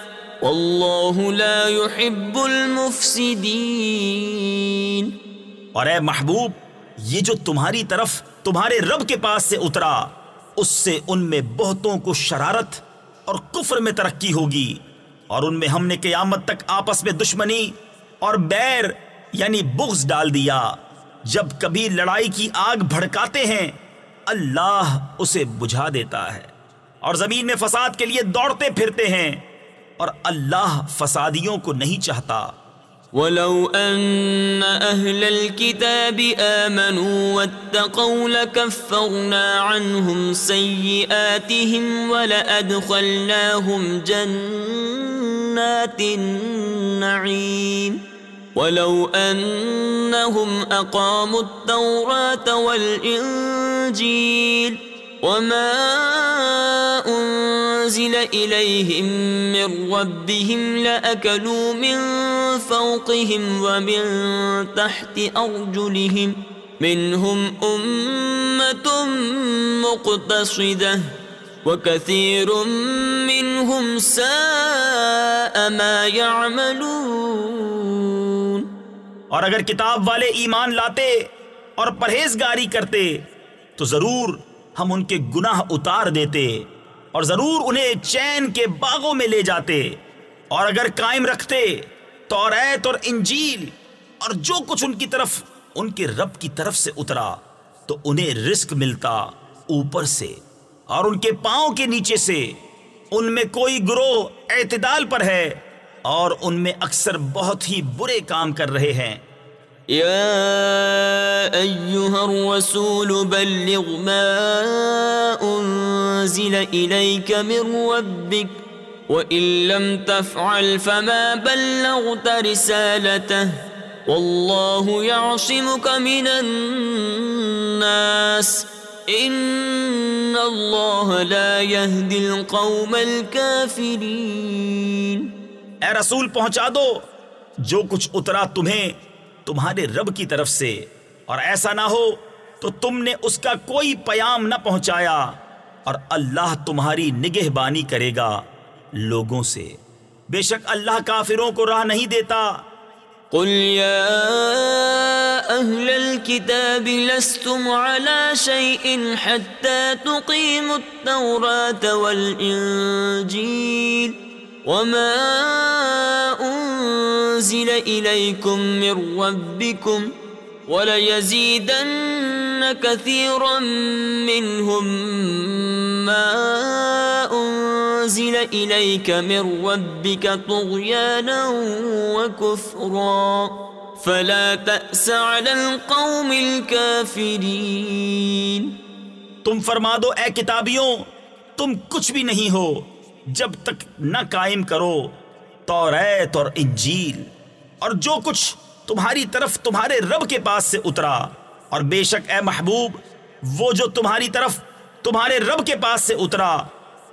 واللہ لا يحب المفسدین۔ اور اے محبوب، یہ جو تمہاری طرف تمہارے رب کے پاس سے اترا، اس سے ان میں بہتوں کو شرارت اور کفر میں ترقی ہوگی، اور ان میں ہم نے قیامت تک آپس میں دشمنی اور بیر یعنی بغض ڈال دیا۔ جب کبھی لڑائی کی آگ بھڑکاتے ہیں، اللہ اسے بجھا دیتا ہے اور زمین میں فساد کے لیے دوڑتے پھرتے ہیں۔ اور اللہ فسادیوں کو نہیں چاہتا۔ ولو ان اهل الكتاب امنوا واتقوا لكفرنا عنهم سيئاتهم ولادخلناهم جنات النعيم۔ ولو انهم اقاموا التوراة والانجيل وما انزل اليهم من ربهم لاكلوا من فوقهم ومن تحت ارجلهم منهم امه مقتصده وكثير منهم ساء ما يعملون اور اگر کتاب والے ایمان لاتے اور پرہیزگاری کرتے تو ضرور ہم ان کے گناہ اتار دیتے اور ضرور انہیں چین کے باغوں میں لے جاتے اور اگر قائم رکھتے تو ریت اور انجیل اور جو کچھ ان کی طرف، ان کے رب کی طرف سے اترا، تو انہیں رزق ملتا اوپر سے اور ان کے پاؤں کے نیچے سے۔ ان میں کوئی گروہ اعتدال پر ہے اور ان میں اکثر بہت ہی برے کام کر رہے ہیں۔ يا أيها الرسول بلغ ما أنزل إليك من ربك وإن لم تفعل فما بلغت رسالته والله يعصمك من الناس إن الله لا يهدي القوم الكافرين اے رسول پہنچا دو جو کچھ اترا تمہیں تمہارے رب کی طرف سے۔ اور ایسا نہ ہو تو تم نے اس کا کوئی پیام نہ پہنچایا، اور اللہ تمہاری نگہ بانی کرے گا لوگوں سے۔ بے شک اللہ کافروں کو راہ نہیں دیتا۔ قل يا أهل الكتاب لستم على شيء حتى تقيموا التوراة والإنجيل وما أنزل إليكم من ربكم وليزيدن كثيرا منهم ما أنزل إليك من ربك طغيانا وكفرا فلا تأس على القوم الكافرين تم فرما دو، اے کتابیوں، تم کچھ بھی نہیں ہو۔ جب تک نہ قائم کرو توریت اور انجیل، اور جو کچھ تمہاری طرف تمہارے رب کے پاس سے اترا، اور بے شک اے محبوب، وہ جو تمہاری طرف تمہارے رب کے پاس سے اترا،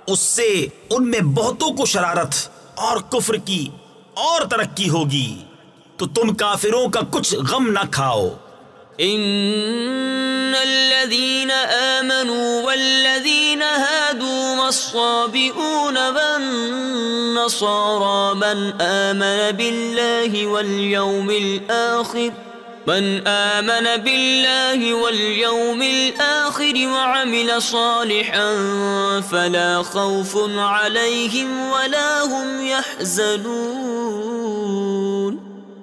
اس سے ان میں بہتوں کو شرارت اور کفر کی اور ترقی ہوگی۔ تو تم کافروں کا کچھ غم نہ کھاؤ۔ ان الذين امنوا والذين هادوا والصابئون والنصارى من امن بالله واليوم الاخر من آمن بالله واليوم الآخر وعمل صالحا فلا خوف عليهم ولا هم يحزنون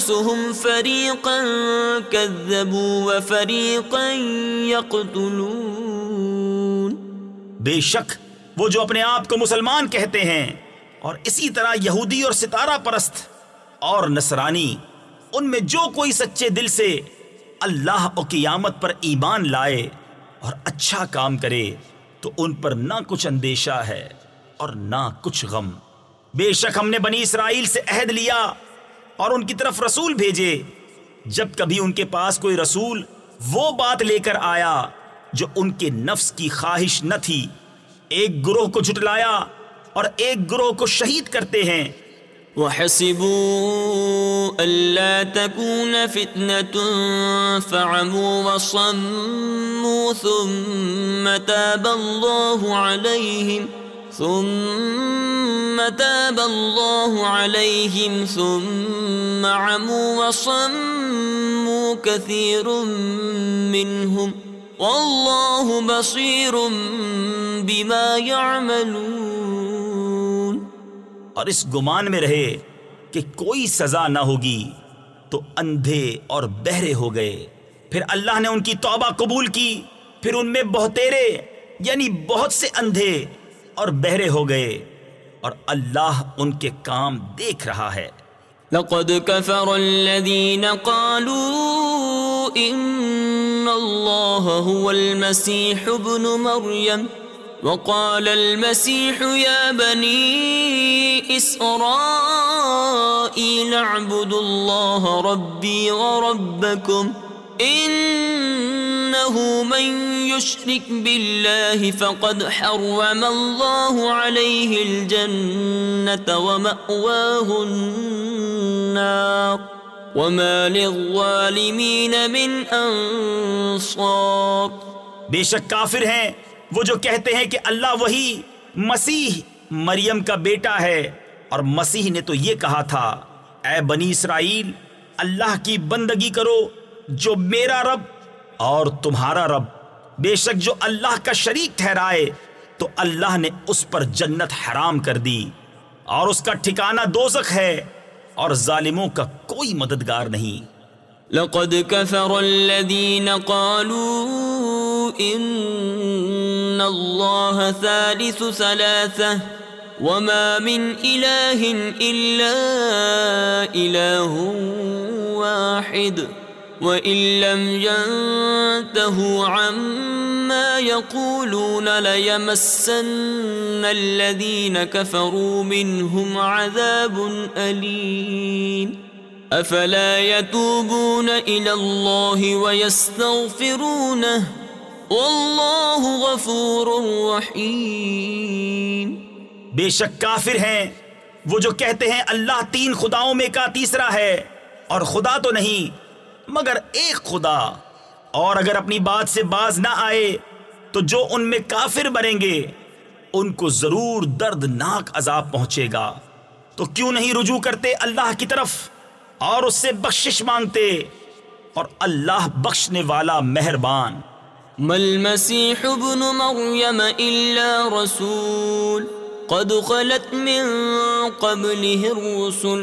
انفسهم فريقا كذبوا وفريقا يقتلون. بے شک، وہ جو اپنے آپ کو مسلمان کہتے ہیں، اور اسی طرح یہودی اور ستارہ پرست اور نصرانی، ان میں جو کوئی سچے دل سے اللہ و قیامت پر ایمان لائے اور اچھا کام کرے، تو ان پر نہ کچھ اندیشہ ہے اور نہ کچھ غم۔ بے شک ہم نے بنی اسرائیل سے عہد لیا اور ان کی طرف رسول بھیجے۔ جب کبھی ان کے پاس کوئی رسول وہ بات لے کر آیا جو ان کے نفس کی خواہش نہ تھی، ایک گروہ کو جھٹلایا اور ایک گروہ کو شہید کرتے ہیں۔ وحسبوا ألا تكون فتنة فعموا وصموا ثم تاب الله عليهم ثم تاب الله عليهم ثم عموا وصموا كثير منهم والله بصير بما يعملون اور اس گمان میں رہے کہ کوئی سزا نہ ہوگی تو اندھے اور بہرے ہو گئے۔ پھر اللہ نے ان کی توبہ قبول کی، پھر ان میں بہتیرے یعنی بہت سے اندھے اور بہرے ہو گئے اور اللہ ان کے کام دیکھ رہا ہے۔ لقد كفر الذين قالوا إن الله هو المسيح ابن مريم وقال المسيح يا بني إسرائيل اعبدوا الله ربي وربكم إنه من يشرك بالله فقد حرم الله عليه الجنة ومأواه النار وما للظالمين من أنصار. بے شک کافر ہیں، وہ جو کہتے ہیں کہ اللہ وہی مسیح مریم کا بیٹا ہے۔ اور مسیح نے تو یہ کہا تھا، اے بنی اسرائیل، اللہ کی بندگی کرو جو میرا رب اور تمہارا رب، بے شک جو اللہ کا شریک ٹھہرائے، تو اللہ نے اس پر جنت حرام کر دی۔ اور اس کا ٹھکانہ دوزخ ہے، اور ظالموں کا کوئی مددگار نہیں۔ لقد كفر الذين قالوا إن الله ثالث ثلاثة وما من إله إلا إله واحد. وَإِن لَّمْ يَنْتَهُوا عَمَّا يَقُولُونَ لَيَمَسَّنَّ الَّذِينَ كَفَرُوا مِنْهُمْ عَذَابٌ أَلِيمٌ أَفَلَا يَتُوبُونَ إِلَى اللَّهِ وَيَسْتَغْفِرُونَهُ وَاللَّهُ غَفُورٌ رَحِيمٌ بے شک کافر ہیں۔ وہ جو کہتے ہیں اللہ تین خداؤں میں کا تیسرا ہے اور خدا تو نہیں مگر ایک خدا، اور اگر اپنی بات سے باز نہ آئے، تو جو ان میں کافر بنیں گے، ان کو ضرور دردناک عذاب پہنچے گا۔ تو کیوں نہیں رجوع کرتے اللہ کی طرف، اور اس سے بخشش مانگتے، اور اللہ بخشنے والا مہربان۔ مل مسیح ابن مریم الا رسول، قد خلت من قبله الرسل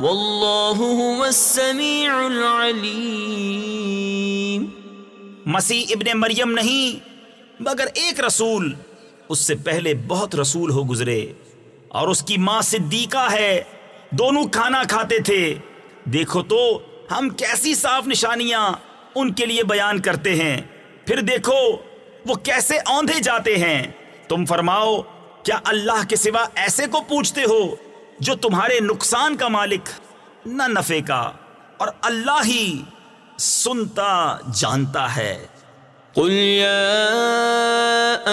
واللہ هو السمیع العلیم مسیح ابن مریم نہیں، مگر ایک رسول، اس سے پہلے بہت رسول ہو گزرے، اور اس کی ماں صدیقہ ہے، دونوں کھانا کھاتے تھے۔ دیکھو تو، ہم کیسی صاف نشانیاں ان کے لیے بیان کرتے ہیں۔ پھر دیکھو، وہ کیسے اوندھے جاتے ہیں۔ تم فرماؤ، کیا اللہ کے سوا ایسے کو پوچھتے ہو؟ جو تمہارے نقصان کا مالک نہ نفے کا اور اللہ ہی سنتا جانتا ہے۔ قل يا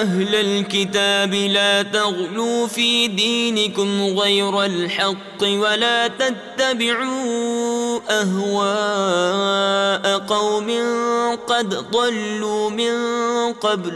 أهل الكتاب لا تغلوا في دينكم غير الحق ولا تتبعوا أهواء قوم قد ضلوا من قبل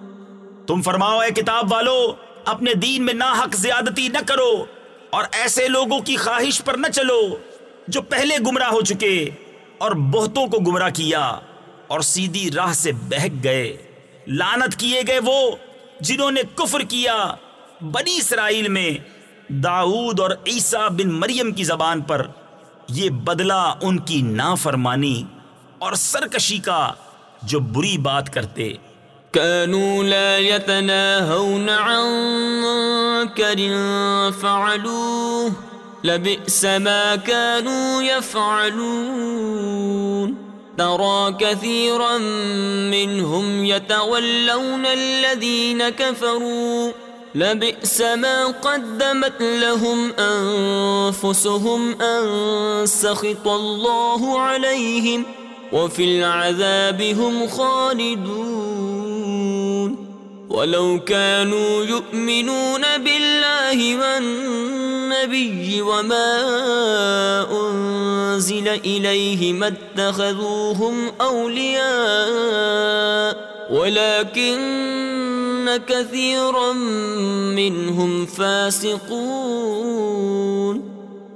تم فرماؤ، اے کتاب والو، اپنے دین میں ناحق زیادتی نہ کرو اور ایسے لوگوں کی خواہش پر نہ چلو جو پہلے گمراہ ہو چکے اور بہتوں کو گمراہ کیا اور سیدھی راہ سے بہک گئے۔ لانت کیے گئے وہ جنہوں نے کفر کیا بنی اسرائیل میں۔ داؤد اور عیسیٰ بن مریم کی زبان پر یہ بدلہ ان کی نافرمانی اور سرکشی کا جو بری بات کرتے۔ كانوا لا يتناهون عن منكر فعلوه، لبئس ما كانوا يفعلون. ترى كثيرا منهم يتولون الذين كفروا، لبئس ما قدمت لهم أنفسهم أن سخط الله عليهم. وفي العذاب هم خالدون. ولو كانوا يؤمنون بالله والنبي وما أنزل إليه ما اتخذوهم أولياء، ولكن كثيرا منهم فاسقون.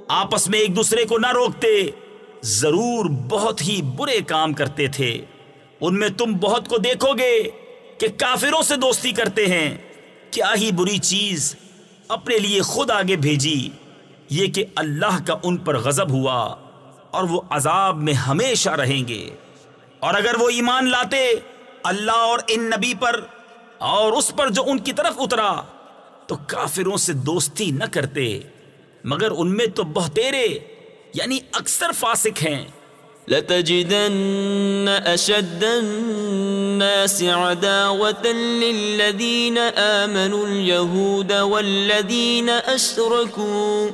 آپس میں ایک دوسرے کو نہ روکتے ضرور بہت ہی برے کام کرتے تھے۔ ان میں تم بہت کو دیکھو گے کہ کافروں سے دوستی کرتے ہیں۔ کیا ہی بری چیز اپنے لیے خود آگے بھیجی۔ یہ کہ اللہ کا ان پر غضب ہوا اور وہ عذاب میں ہمیشہ رہیں گے۔ اور اگر وہ ایمان لاتے اللہ اور ان نبی پر اور اس پر جو ان کی طرف اترا، تو کافروں سے دوستی نہ کرتے۔ مگر ان میں تو بہتیرے یعنی اکثر فاسق ہیں۔ لتجدن أشد الناس عداوة للذين آمنوا اليهود والذين أشركوا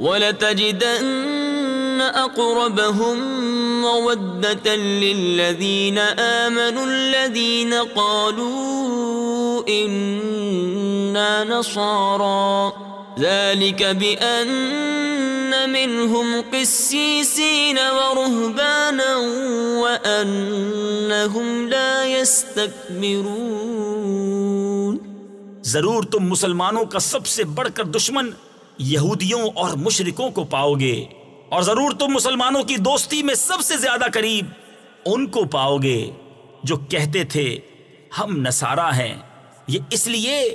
ولتجدن أقربهم مودة للذين آمنوا الذين قالوا إنا نصارى۔ ذلك بأن منهم قسيسين ورهبانا وأنهم لا يستكبرون. ضرور تم مسلمانوں کا سب سے بڑھ کر دشمن یہودیوں اور مشرکوں کو پاؤ گے اور ضرور تم مسلمانوں کی دوستی میں سب سے زیادہ قریب ان کو پاؤ گے جو کہتے تھے ہم نصارہ ہیں۔ یہ اس لیے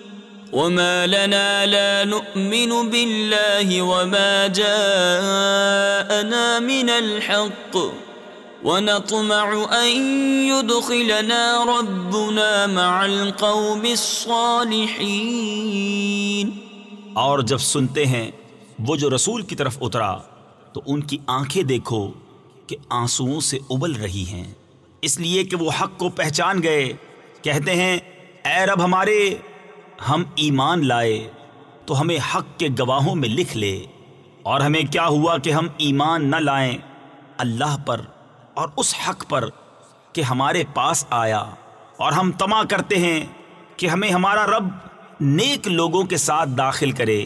وما لنا لا نؤمن بالله وما جاءنا من الحق ونطمع أن يدخلنا ربنا مع القوم الصالحين اور جب سنتے ہیں وہ جو رسول کی طرف اترا، تو ان کی آنکھیں دیکھو کہ آنسوؤں سے ابل رہی ہیں۔ اس لیے کہ وہ حق کو پہچان گئے۔ کہتے ہیں، اے رب ہمارے ہم ایمان لائے تو ہمیں حق کے گواہوں میں لکھ لے۔ اور ہمیں کیا ہوا کہ ہم ایمان نہ لائیں؟ اللہ پر اور اس حق پر کہ ہمارے پاس آیا۔ اور ہم تما کرتے ہیں کہ ہمیں ہمارا رب نیک لوگوں کے ساتھ داخل کرے۔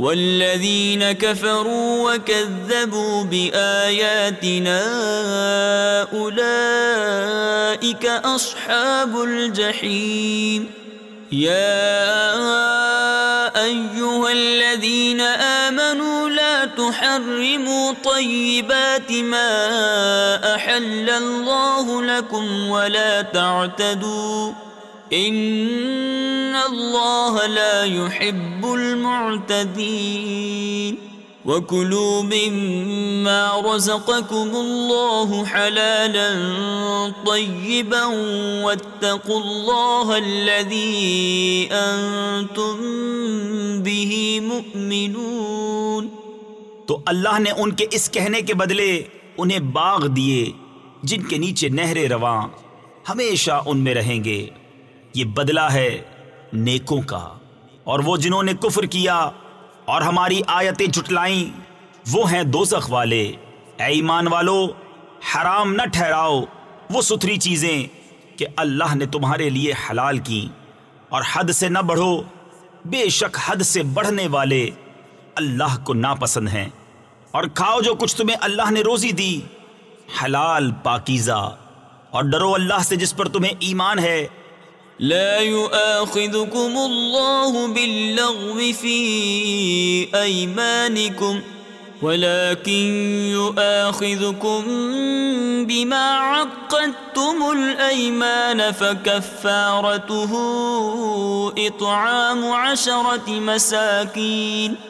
والذين كفروا وكذبوا بآياتنا أولئك أصحاب الجحيم يا أيها الذين آمنوا لا تحرموا طيبات ما أحل الله لكم ولا تعتدوا۔ ان اللہ لا يحب المعتدین وكلوا مما رزقكم الله حلالا طيبا واتقوا الله الذي انتم به مؤمنون تو اللہ نے ان کے اس کہنے کے بدلے انہیں باغ دیے جن کے نیچے نہریں رواں، ہمیشہ ان میں رہیں گے۔ یہ بدلہ ہے نیکوں کا۔ اور وہ جنہوں نے کفر کیا اور ہماری آیتیں جھٹلائیں، وہ ہیں دوزخ والے۔ اے ایمان والو، حرام نہ ٹھہراؤ۔ وہ ستھری چیزیں کہ اللہ نے تمہارے لیے حلال کی اور حد سے نہ بڑھو، بے شک حد سے بڑھنے والے اللہ کو ناپسند ہیں۔ اور کھاؤ جو کچھ تمہیں اللہ نے روزی دی، حلال، پاکیزہ۔ اور ڈرو اللہ سے جس پر تمہیں ایمان ہے۔ لا يؤاخذكم الله باللغو في أيمانكم ولكن يؤاخذكم بما عقدتم الأيمان فكفارته إطعام عشرة مساكين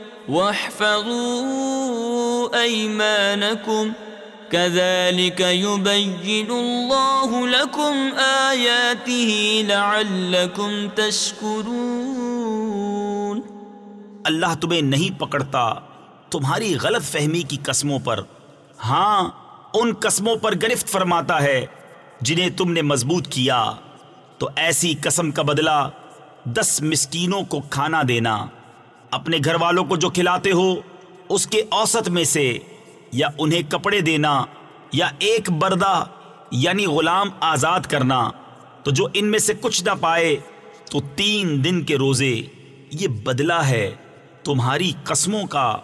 واحفظوا أيمانكم. كذلك يبين الله لكم آياته لعلكم تشكرون. اللہ تمہیں نہیں پکڑتا تمہاری غلط فہمی کی قسموں پر. ہاں ان قسموں پر گرفت فرماتا ہے جنہیں تم نے مضبوط کیا. تو ایسی قسم کا بدلہ دس مسکینوں کو کھانا دینا. اپنے گھر والوں کو جو کھلاتے ہو، اس کے اوسط میں سے یا انہیں کپڑے دینا یا ایک بردہ یعنی غلام آزاد کرنا، تو جو ان میں سے کچھ نہ پائے، تو تین دن کے روزے، یہ بدلہ ہے تمہاری قسموں کا۔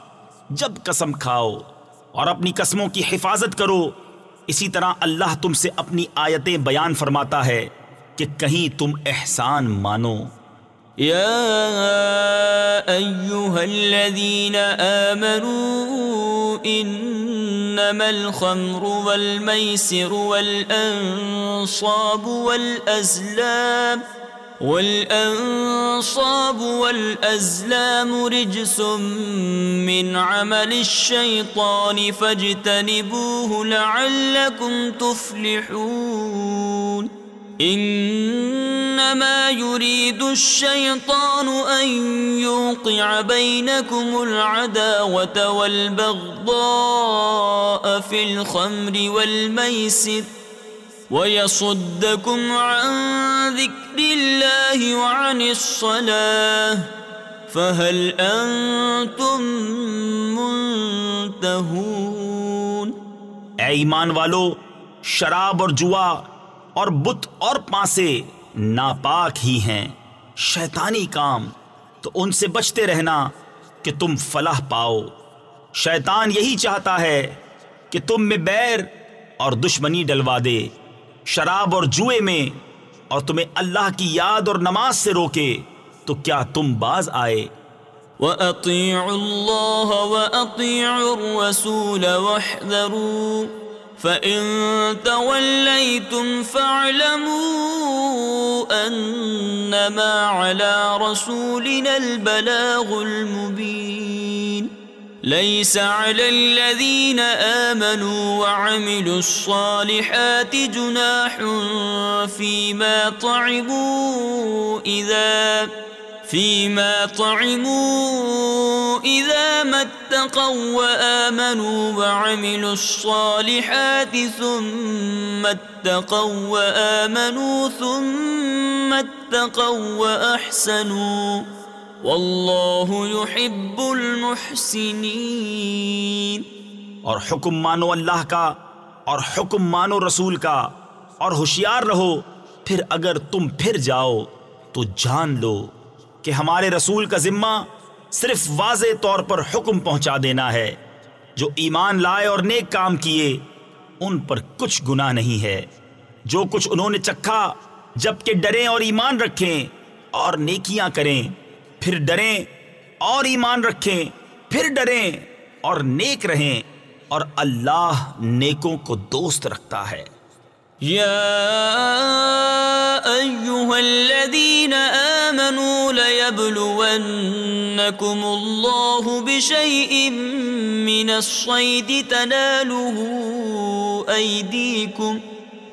جب قسم کھاؤ اور اپنی قسموں کی حفاظت کرو، اسی طرح اللہ تم سے اپنی آیتیں بیان فرماتا ہے کہ کہیں تم احسان مانو۔ يا أيها الذين آمنوا إنما الخمر والميسر والأنصاب والأزلام والأنصاب والأزلام رجس من عمل الشيطان فاجتنبوه لعلكم تفلحون انما يريد الشيطان ان يوقع بينكم العداوه والبغضاء في الخمر والميسر ويصدكم عن ذكر الله وعن الصلاه فهل انتم منتهون؟ اے ایمان والو، شراب اور جوا اور بت اور پانسے ناپاک ہی ہیں۔ شیطانی کام۔ تو ان سے بچتے رہنا کہ تم فلاح پاؤ۔ شیطان یہی چاہتا ہے کہ تم میں بیر اور دشمنی ڈلوا دے۔ شراب اور جوئے میں اور تمہیں اللہ کی یاد اور نماز سے روکے تو کیا تم باز آئے؟ وَأَطِيعُوا اللَّهَ وَأَطِيعُوا الرَّسُولَ وَاحْذَرُوا۔ فَإِن تَوَلَّيْتُمْ فَاعْلَمُوا أَنَّمَا عَلَى رَسُولِنَا الْبَلَاغُ الْمُبِينُ لَيْسَ عَلَى الَّذِينَ آمَنُوا وَعَمِلُوا الصَّالِحَاتِ جُنَاحٌ فِيمَا طَعِمُوا إِذَا فيما طعموا إذا ما اتقوا وآمنوا وعملوا الصالحات ثم اتقوا وآمنوا ثم اتقوا وأحسنوا والله يحب المحسنين اور حکم مانو اللہ کا، اور حکم مانو رسول کا، اور ہوشیار رہو، پھر اگر تم پھر جاؤ تو جان لو۔ کہ ہمارے رسول کا ذمہ صرف واضح طور پر حکم پہنچا دینا ہے۔ جو ایمان لائے اور نیک کام کیے، ان پر کچھ گناہ نہیں ہے۔ جو کچھ انہوں نے چکھا جبکہ ڈریں اور ایمان رکھیں اور نیکیاں کریں، پھر ڈریں اور ایمان رکھیں، پھر ڈریں اور نیک رہیں اور اللہ نیکوں کو دوست رکھتا ہے۔ الذين آمنوا ليبلونكم الله بشيء من الصيد تناله أيديكم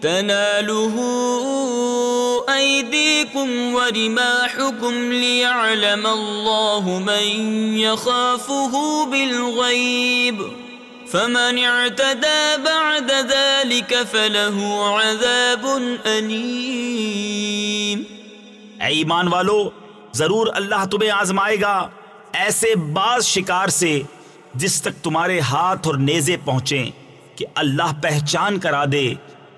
تناله أيديكم ورماحكم ليعلم الله من يخافه بالغيب فمن اعتدى بعد ذلك فله عذاب أليم۔ اے ایمان والو، ضرور اللہ تمہیں آزمائے گا ایسے بعض شکار سے جس تک تمہارے ہاتھ اور نیزے پہنچیں کہ اللہ پہچان کرا دے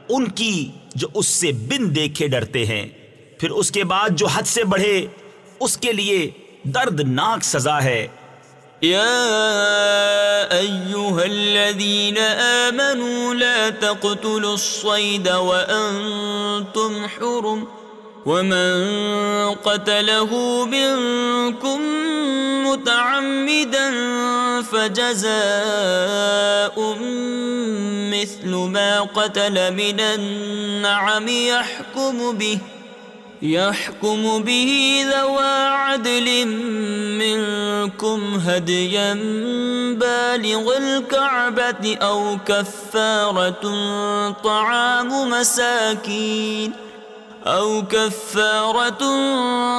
ان کی جو اس سے بن دیکھے ڈرتے ہیں۔ پھر اس کے بعد جو حد سے بڑھے، اس کے لیے دردناک سزا ہے۔ يا أيها الذين آمنوا لا تقتلوا الصيد وأنتم حرم ومن قتله منكم متعمدا فجزاء مثل ما قتل من النعم يحكم به يحكم به ذوى عدل منكم هديا بالغ الكعبة أو كفارة طعام مساكين أو كفارة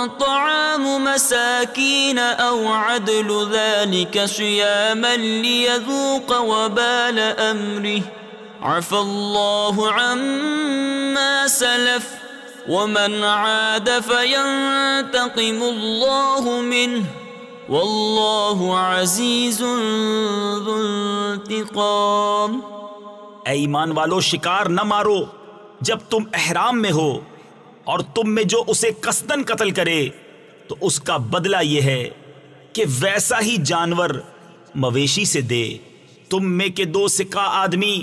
طعام مساكين أو عدل ذلك صياما ليذوق وبال أمره عفى الله عما سلف ومن عاد فينتقم الله منه والله عزيز ذو انتقام اے ایمان والو، شکار نہ مارو۔ جب تم احرام میں ہو اور تم میں جو اسے قصدن قتل کرے، تو اس کا بدلہ یہ ہے کہ ویسا ہی جانور مویشی سے دے۔ تم میں کے دو سکا آدمی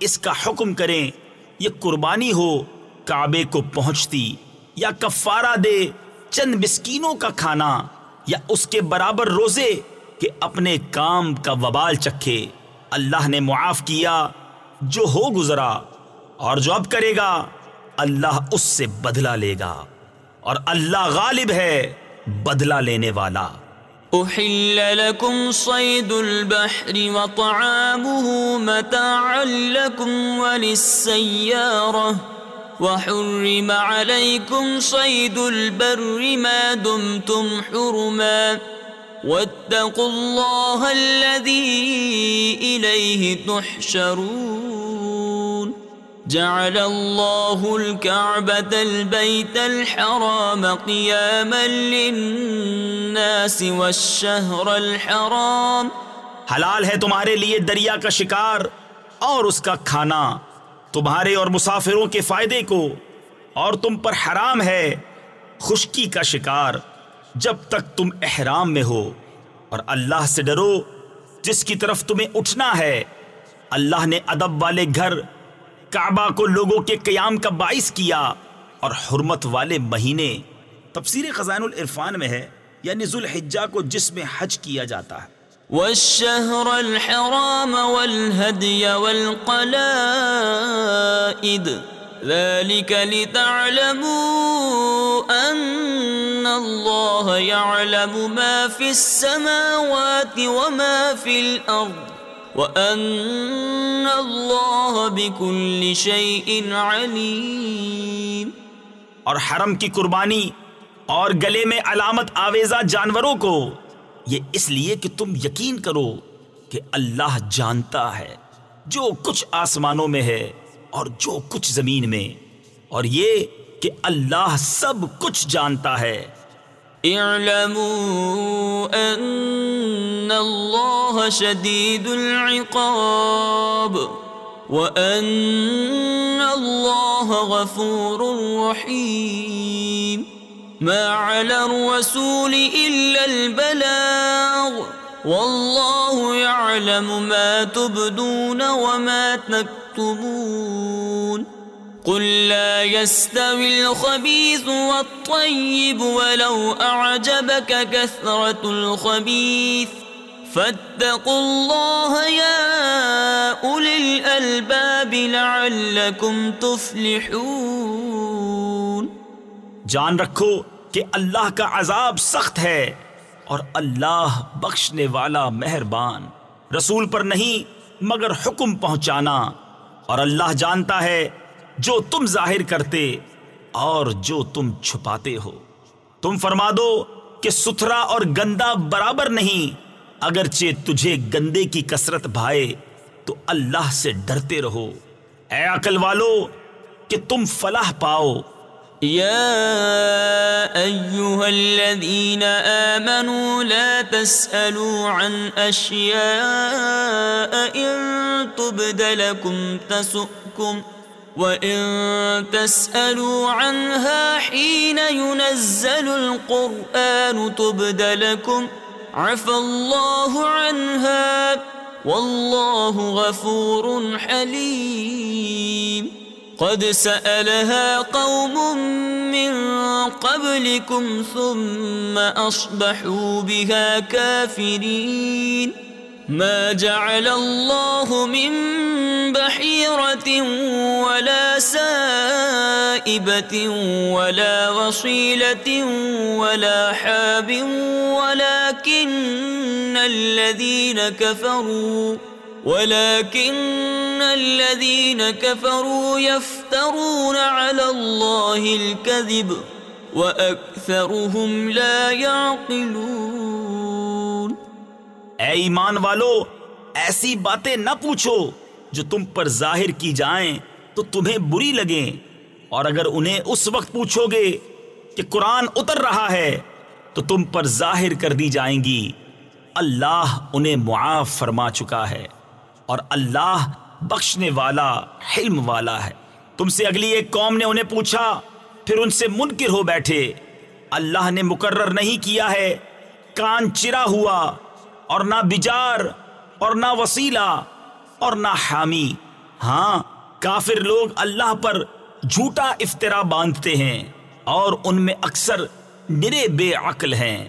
اس کا حکم کریں، یہ قربانی ہو کعبے کو پہنچتی یا کفارہ دے چند مسکینوں کا کھانا یا اس کے برابر روزے کہ اپنے کام کا وبال چکھے۔ اللہ نے معاف کیا، جو ہو گزرا اور جو اب کرے گا، اللہ اس سے بدلہ لے گا۔ اور اللہ غالب ہے بدلہ لینے والا۔ أحل لكم صيد البحر وطعامه متاعا لكم وللسيارة وحرم عليكم صيد البر ما دمتم حرما واتقوا الله الذي إليه تحشرون. جعل الله الكعبة البيت الحرام قياما للناس والشهر الحرام. حلال ہے تمہارے لیے دریا کا شکار اور اس کا کھانا. تمہارے اور مسافروں کے فائدے کو، اور تم پر حرام ہے خشکی کا شکار جب تک تم احرام میں ہو۔ اور اللہ سے ڈرو، جس کی طرف تمہیں اٹھنا ہے۔ اللہ نے ادب والے گھر، کعبہ کو لوگوں کے قیام کا باعث کیا۔ اور حرمت والے مہینے تفسیر خزان العرفان میں ہے یعنی ذوالحجہ کو جس میں حج کیا جاتا ہے۔ والشهر الحرام والهدي والقلائد. ذلك لتعلموا أن الله يعلم ما في السماوات وما في الأرض وَأَنَّ اللَّهَ بِكُلِّ شَيْءٍ عَلِيمٌ. اور حرم کی قربانی اور گلے میں علامت آویزہ جانوروں کو یہ اس لیے کہ تم یقین کرو کہ اللہ جانتا ہے جو کچھ آسمانوں میں ہے اور جو کچھ زمین میں، اور یہ کہ اللہ سب کچھ جانتا ہے۔ اعلموا ان اللہ شدید العقاب وان اللہ غفور رحیم۔ ما على الرسول الا البلاغ والله يعلم ما تبدون وما تكتمون قل لا يستوي الخبيث والطيب ولو أعجبك كثرة الخبيث فاتقوا الله يا أولي الألباب لعلكم تفلحون جان رکھو کہ اللہ کا عذاب سخت ہے اور اللہ بخشنے والا مہربان۔ رسول پر نہیں، مگر حکم پہنچانا۔ اور اللہ جانتا ہے جو تم ظاہر کرتے اور جو تم چھپاتے ہو۔ تم فرما دو کہ ستھرا اور گندا برابر نہیں، اگرچہ تجھے گندے کی کثرت بھائے تو اللہ سے ڈرتے رہو۔ اے عقل والو، کہ تم فلاح پاؤ۔ يا أيها الذين آمنوا لا تسألوا عن أشياء إن تبد لكم تسؤكم وإن تسألوا عنها حين ينزل القرآن تبد لكم عفى الله عنها والله غفور حليم قد سألها قوم من قبلكم ثم أصبحوا بها كافرين. ما جعل الله من بحيرة ولا سائبة ولا وصيلة ولا حاب، ولكن الذين كفروا ولكن الذين كفروا يفترون على الله الكذب وأكثرهم لا يعقلون اے ایمان والو، ایسی باتیں نہ پوچھو جو تم پر ظاہر کی جائیں تو تمہیں بری لگیں۔ اور اگر انہیں اس وقت پوچھو گے کہ قرآن اتر رہا ہے تو تم پر ظاہر کر دی جائیں گی۔ اللہ انہیں معاف فرما چکا ہے۔ اور اللہ بخشنے والا، حلم والا ہے۔ تم سے اگلی ایک قوم نے انہیں پوچھا، پھر ان سے منکر ہو بیٹھے۔ اللہ نے مقرر نہیں کیا ہے، کان چرا ہوا، اور نہ بجار، اور نہ وسیلہ، اور نہ حامی۔ ہاں کافر لوگ اللہ پر جھوٹا افطرا باندھتے ہیں، اور ان میں اکثر نرے بے عقل ہیں۔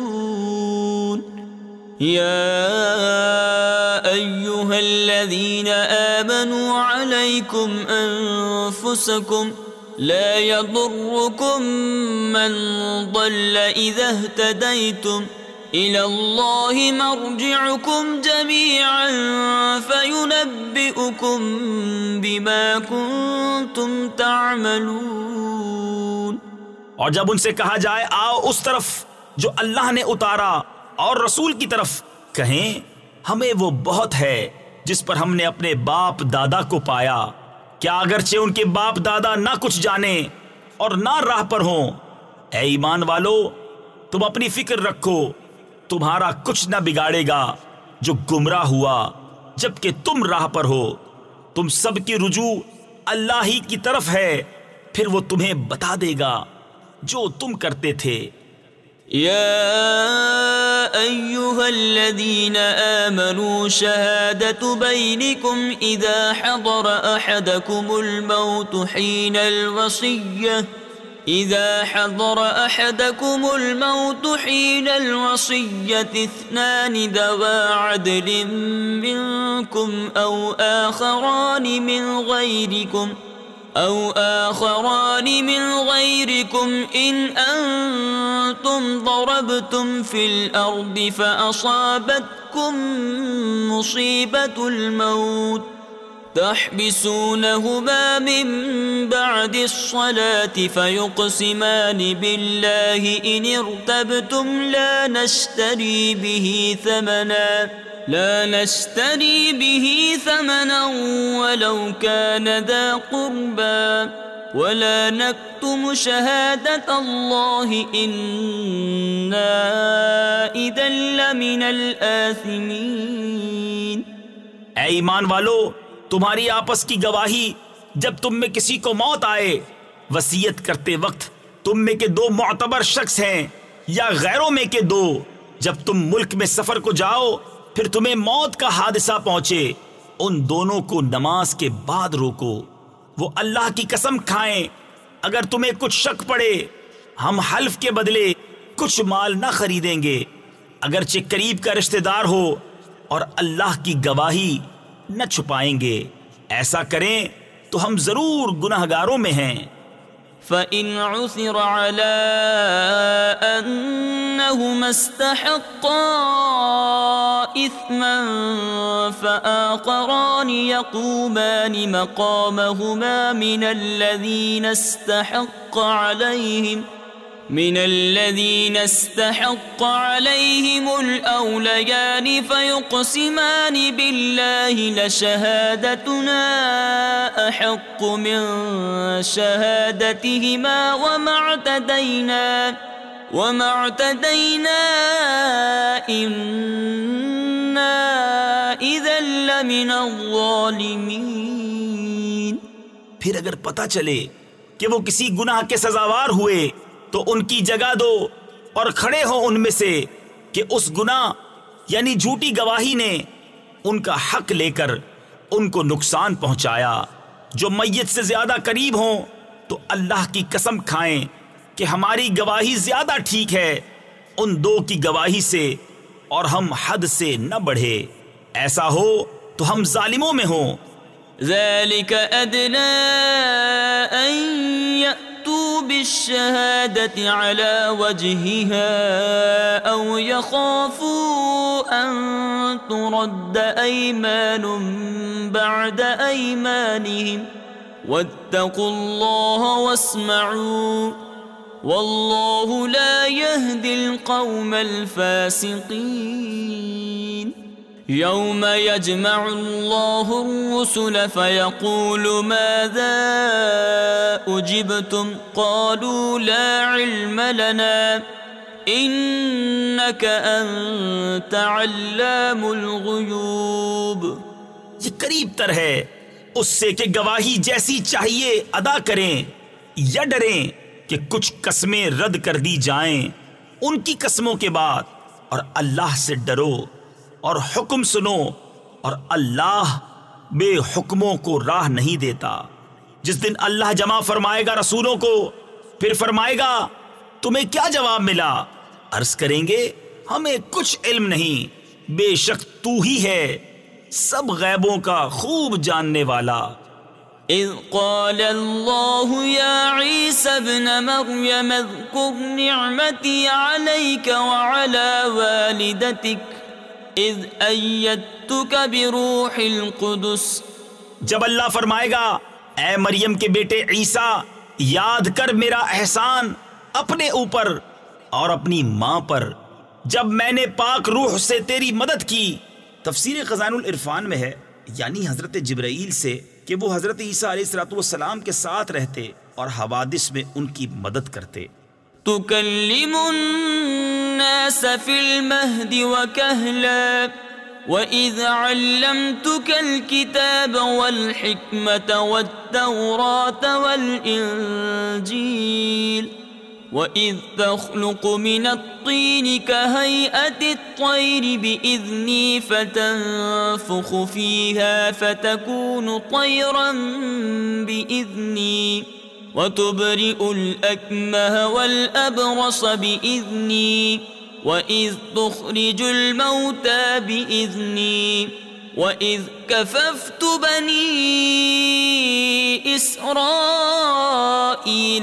يَا أَيُّهَا الَّذِينَ آمَنُوا عَلَيْكُمْ أَنفُسَكُمْ لا يضركم من ضل إذا اهتديتم إلى الله مرجعكم جميعا فينبئكم بما كنتم تعملون اور جب ان سے کہا جائے، آؤ اس طرف جو اللہ نے اتارا اور رسول کی طرف کہیں، ہمیں وہ بہت ہے جس پر ہم نے اپنے باپ دادا کو پایا۔ کیا اگرچہ ان کے باپ دادا نہ کچھ جانے اور نہ راہ پر ہوں۔ اے ایمان والو، تم اپنی فکر رکھو، تمہارا کچھ نہ بگاڑے گا جو گمراہ ہوا، جبکہ تم راہ پر ہو۔ تم سب کی رجوع اللہ ہی کی طرف ہے، پھر وہ تمہیں بتا دے گا جو تم کرتے تھے۔ يا أيها الذين آمنوا شهادة بينكم إذا حضر أحدكم الموت حين الوصية. إذا حضر أحدكم الموت حين الوصية، اثنان ذوى عدل منكم أو آخران من غيركم. أو آخران من غيركم إن أنتم ضربتم في الأرض فأصابتكم مصيبة الموت تحبسونهما من بعد الصلاة فيقسمان بالله إن ارتبتم لا نشتري به ثمناً لا نشتري به ثمنا ولو كان ذا قربا ولا نكتم شهادة الله إنا إذا لمن الآثمين. اے ایمان والو، تمہاری آپس کی گواہی جب تم میں کسی کو موت آئے وسیعت کرتے وقت تم میں کے دو معتبر شخص ہیں یا غیروں میں کے دو، جب تم ملک میں سفر کو جاؤ پھر تمہیں موت کا حادثہ پہنچے۔ ان دونوں کو نماز کے بعد روکو۔ وہ اللہ کی قسم کھائیں۔ اگر تمہیں کچھ شک پڑے، ہم حلف کے بدلے کچھ مال نہ خریدیں گے۔ اگرچہ قریب کا رشتہ دار ہو اور اللہ کی گواہی نہ چھپائیں گے۔ ایسا کریں تو ہم ضرور گناہ گاروں میں ہیں۔ فَإِنْ عُثِرَ عَلَىٰ أنهما اسْتَحَقَّا إِثْمًا فآخران يَقُومَانِ مَقَامَهُمَا مِنَ الَّذِينَ اسْتَحَقَّ عليهم ۖ من الذين استحق عليهم الأوليان فيقسمان بالله لشهادتنا أحق من شهادتهما وما اعتدينا وما اعتدينا إنا إذا لمن الظالمين پھر اگر پتا چلے کہ وہ کسی گناہ کے سزاوار ہوئے تو ان کی جگہ دو اور کھڑے ہوں ان میں سے کہ اس گناہ یعنی جھوٹی گواہی نے ان کا حق لے کر ان کو نقصان پہنچایا۔ جو میت سے زیادہ قریب ہوں تو اللہ کی قسم کھائیں کہ ہماری گواہی زیادہ ٹھیک ہے، ان دو کی گواہی سے اور ہم حد سے نہ بڑھے۔ ایسا ہو تو ہم ظالموں میں ہوں۔ ذلك أدنى أن يأتوا بالشهادة على وجهها أو يخافوا أن ترد أيمان بعد أيمانهم واتقوا الله واسمعوا والله لا يهدي القوم الفاسقين يوم يجمع الله الرسل فيقول ماذا أجبتم؟ قالوا لا علم لنا. إنك أنت علام الغيوب. یہ قریب تر ہے. اس سے کہ گواہی جیسی چاہیے ادا کریں یا ڈریں کہ کچھ قسمیں رد کر دی جائیں. ان کی قسموں کے بعد اور اللہ سے ڈرو. اور حکم سنو اور اللہ بے حکموں کو راہ نہیں دیتا۔ جس دن اللہ جمع فرمائے گا رسولوں کو، پھر فرمائے گا، تمہیں کیا جواب ملا؟ عرض کریں گے، ہمیں کچھ علم نہیں، بے شک تو ہی ہے سب غیبوں کا خوب جاننے والا۔ إذ قال الله يا عيسى ابن مريم اذكر نعمتي عليك وعلى والدتك إذ أيدتك بروح القدس جب اللہ فرمائے گا اے مریم کے بیٹے عیسیٰ یاد کر میرا احسان اپنے اوپر اور اپنی ماں پر۔ جب میں نے پاک روح سے تیری مدد کی۔ تفسیر خزان العرفان میں ہے یعنی حضرت جبرائیل سے کہ وہ حضرت عیسیٰ علیہ السلاۃ والسلام کے ساتھ رہتے اور حوادث میں ان کی مدد کرتے۔ تكلم الناس في المهد وكهلا وإذ علمتك الكتاب والحكمة والتوراة والإنجيل وَإِذْ تَخْلُقُ مِنَ الطِّينِ كَهَيْئَةِ الطَّيْرِ بِإِذْنِي فَتَنفُخُ فِيهَا فَتَكُونُ طَيْرًا بِإِذْنِي وَتُبْرِئُ الْأَكْمَهَ وَالْأَبْرَصَ بِإِذْنِي وَإِذْ تُخْرِجُ الْمَوْتَى بِإِذْنِي وَإِذْ كَفَفْتُ بَنِي إِسْرَائِيلَ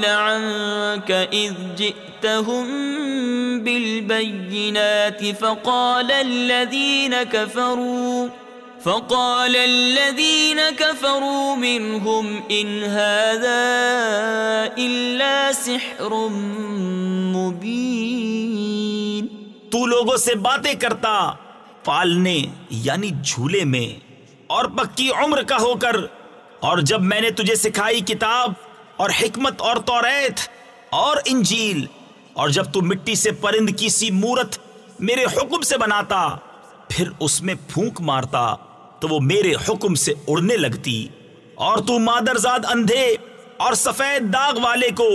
عَنْكَ إِذْ جِئْتَهُمْ بِالْبَيِّنَاتِ فَقَالَ الَّذِينَ كَفَرُوا فقال الذين كفروا منهم إن هذا إلا سحر مبين. تو لوگوں سے باتیں کرتا، پالنے یعنی جھولے میں، اور پکی عمر کا ہو کر، اور جب میں نے تجھے سکھائی کتاب اور حکمت اور توریت اور انجیل، اور جب تو مٹی سے پرند کی سی مورت میرے حکم سے بناتا، پھر اس میں پھونک مارتا۔ تو وہ میرے حکم سے اڑنے لگتی اور تو مادرزاد اندھے اور سفید داغ والے کو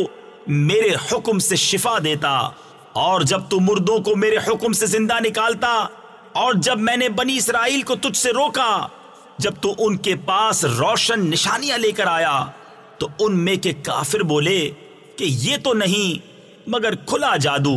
میرے حکم سے شفا دیتا اور جب تو مردوں کو میرے حکم سے زندہ نکالتا اور جب میں نے بنی اسرائیل کو تجھ سے روکا، جب تو ان کے پاس روشن نشانیاں لے کر آیا، تو ان میں کے کافر بولے کہ یہ تو نہیں، مگر کھلا جادو۔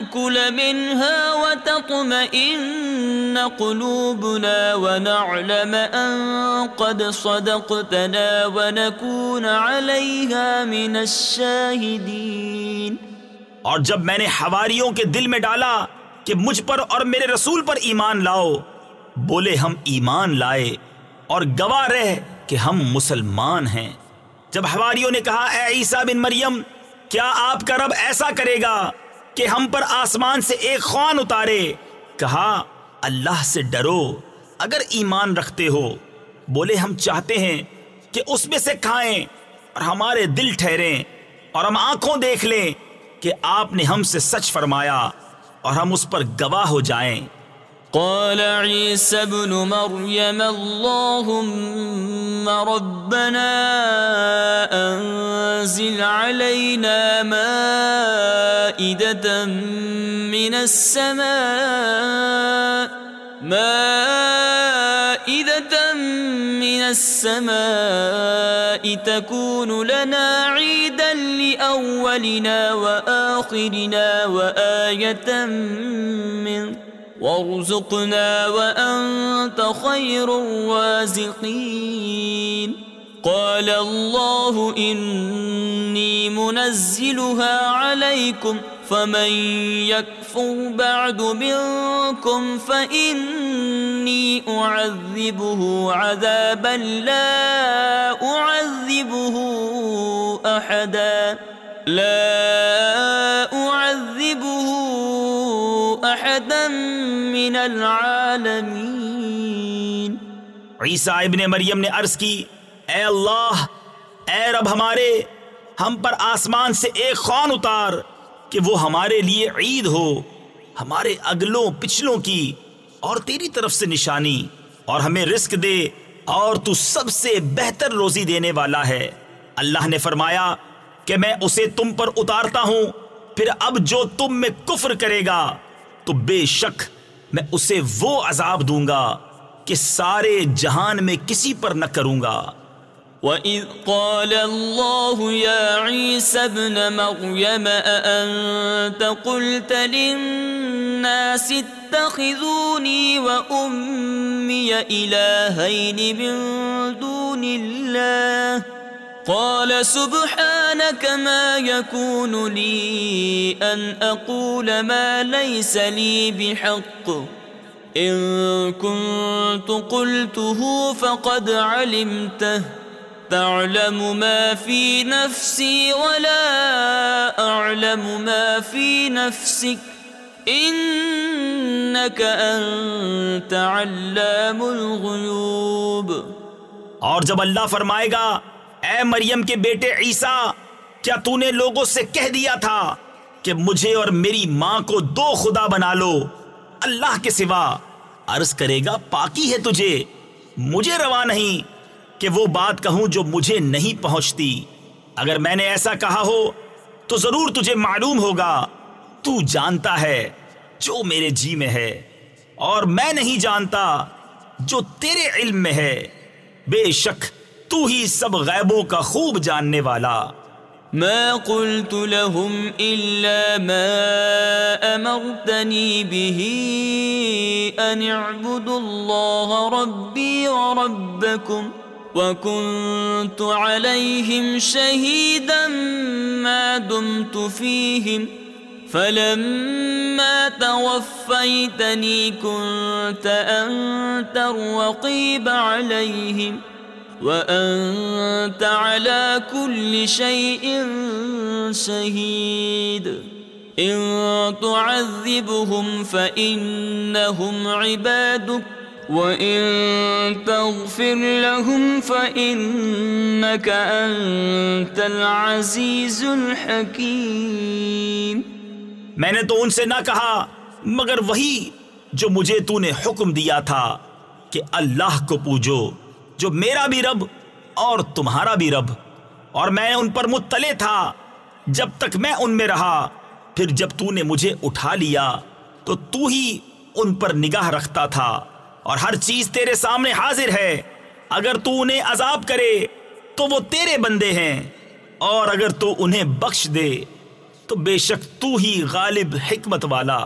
نأكل منها وتطمئن قلوبنا ونعلم أن قد صدقتنا ونكون عليها من الشاهدين. اور جب میں نے حواریوں کے دل میں ڈالا کہ مجھ پر اور میرے رسول پر ایمان لاؤ، بولے ہم ایمان لائے اور گواہ رہ کہ ہم مسلمان ہیں۔ جب حواریوں نے کہا، اے عیسیٰ بن مریم، کیا آپ کا رب ایسا کرے گا؟ کہ ہم پر آسمان سے ایک خوان اتارے۔ کہا، اللہ سے ڈرو، اگر ایمان رکھتے ہو۔ بولے، ہم چاہتے ہیں کہ اس میں سے کھائیں اور ہمارے دل ٹھہریں اور ہم آنکھوں دیکھ لیں کہ آپ نے ہم سے سچ فرمایا اور ہم اس پر گواہ ہو جائیں۔ قال عيسى ابن مريم اللهم ربنا أنزل علينا مائدة من السماء، مائدة من السماء تكون لنا عيدا لأولنا وآخرنا وآية منك وارزقنا وأنت خير الرازقين قال الله إني منزلها عليكم فمن يكفر بعد منكم فإني أعذبه عذابا لا أعذبه أحدا لا أعذبه من العالمین عیسیٰ ابن مریم نے عرض کی، اے اللہ، اے رب ہمارے، ہم پر آسمان سے ایک خون اتار کہ وہ ہمارے لیے عید ہو، ہمارے اگلوں، پچھلوں کی، اور تیری طرف سے نشانی، اور ہمیں رزق دے، اور تو سب سے بہتر روزی دینے والا ہے۔ اللہ نے فرمایا کہ میں اسے تم پر اتارتا ہوں، پھر اب جو تم میں کفر کرے گا تو بے شک میں اسے وہ عذاب دوں گا کہ سارے جہان میں کسی پر نہ کروں گا۔ وَإِذْ قَالَ اللَّهُ يَا عِيسَى ابْنَ مَرْيَمَ أَأَنْتَ قُلْتَ لِلنَّاسِ اتَّخِذُونِي وَأُمِّيَ إِلَٰهَيْنِ مِن دُونِ اللَّهِ قال سبحانك ما يكون لي أن أقول ما ليس لي بحق. إن كنت قلته فقد علمته. تعلم ما في نفسي ولا أعلم ما في نفسك. إنك أنت علام الغيوب. اور جب اللہ فرمائے گا اے مریم کے بیٹے عیسیٰ، کیا تو نے لوگوں سے کہہ دیا تھا کہ مجھے اور میری ماں کو دو خدا بنا لو؟ اللہ کے سوا۔ عرض کرے گا، پاکی ہے تجھے۔ مجھے روا نہیں کہ وہ بات کہوں جو مجھے نہیں پہنچتی۔ اگر میں نے ایسا کہا ہو، تو ضرور تجھے معلوم ہوگا۔ تو جانتا ہے جو میرے جی میں ہے، اور میں نہیں جانتا جو تیرے علم میں ہے۔ بے شک تو ہی سب غیبوں کا خوب جاننے والا۔ ما قلت لهم إلا ما أمرتني به أن اعبدوا الله ربي وربكم وكنت عليهم شهيدا ما دمت فيهم فلما توفيتني كنت أنت الرقيب عليهم وأنت على كل شيء شهيد. إن تعذبهم فإنهم عبادك، وإن تغفر لهم فإنك أنت العزيز الحكيم. میں نے تو ان سے نہ کہا، مگر وہی جو مجھے تو نے حکم دیا تھا کہ اللہ کو پوجو۔ جو میرا بھی رب اور تمہارا بھی رب۔ اور میں ان پر مطلع تھا۔ جب تک میں ان میں رہا، پھر جب تو نے مجھے اٹھا لیا، تو تو ہی ان پر نگاہ رکھتا تھا۔ اور ہر چیز تیرے سامنے حاضر ہے۔ اگر تو انہیں عذاب کرے، تو وہ تیرے بندے ہیں۔ اور اگر تو انہیں بخش دے، تو بے شک تو ہی غالب حکمت والا۔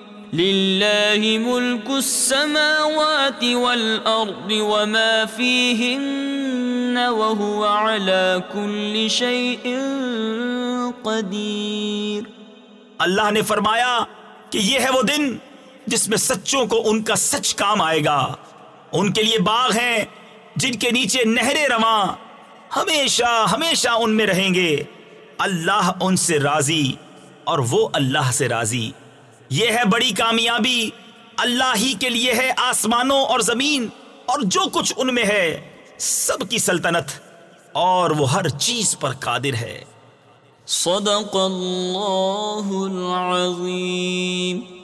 لله ملك السماوات والأرض وما فيهن وهو على كل شيء قدير اللہ نے فرمایا کہ یہ ہے وہ دن جس میں سچوں کو ان کا سچ کام آئے گا۔ ان کے لیے باغ ہیں جن کے نیچے نہریں رواں۔ ہمیشہ ہمیشہ ان میں رہیں گے۔ اللہ ان سے راضی اور وہ اللہ سے راضی۔ یہ ہے بڑی کامیابی۔ اللہ ہی کے لیے ہے آسمانوں اور زمین، اور جو کچھ ان میں ہے، سب کی سلطنت۔ اور وہ ہر چیز پر قادر ہے۔ صدق اللہ العظیم۔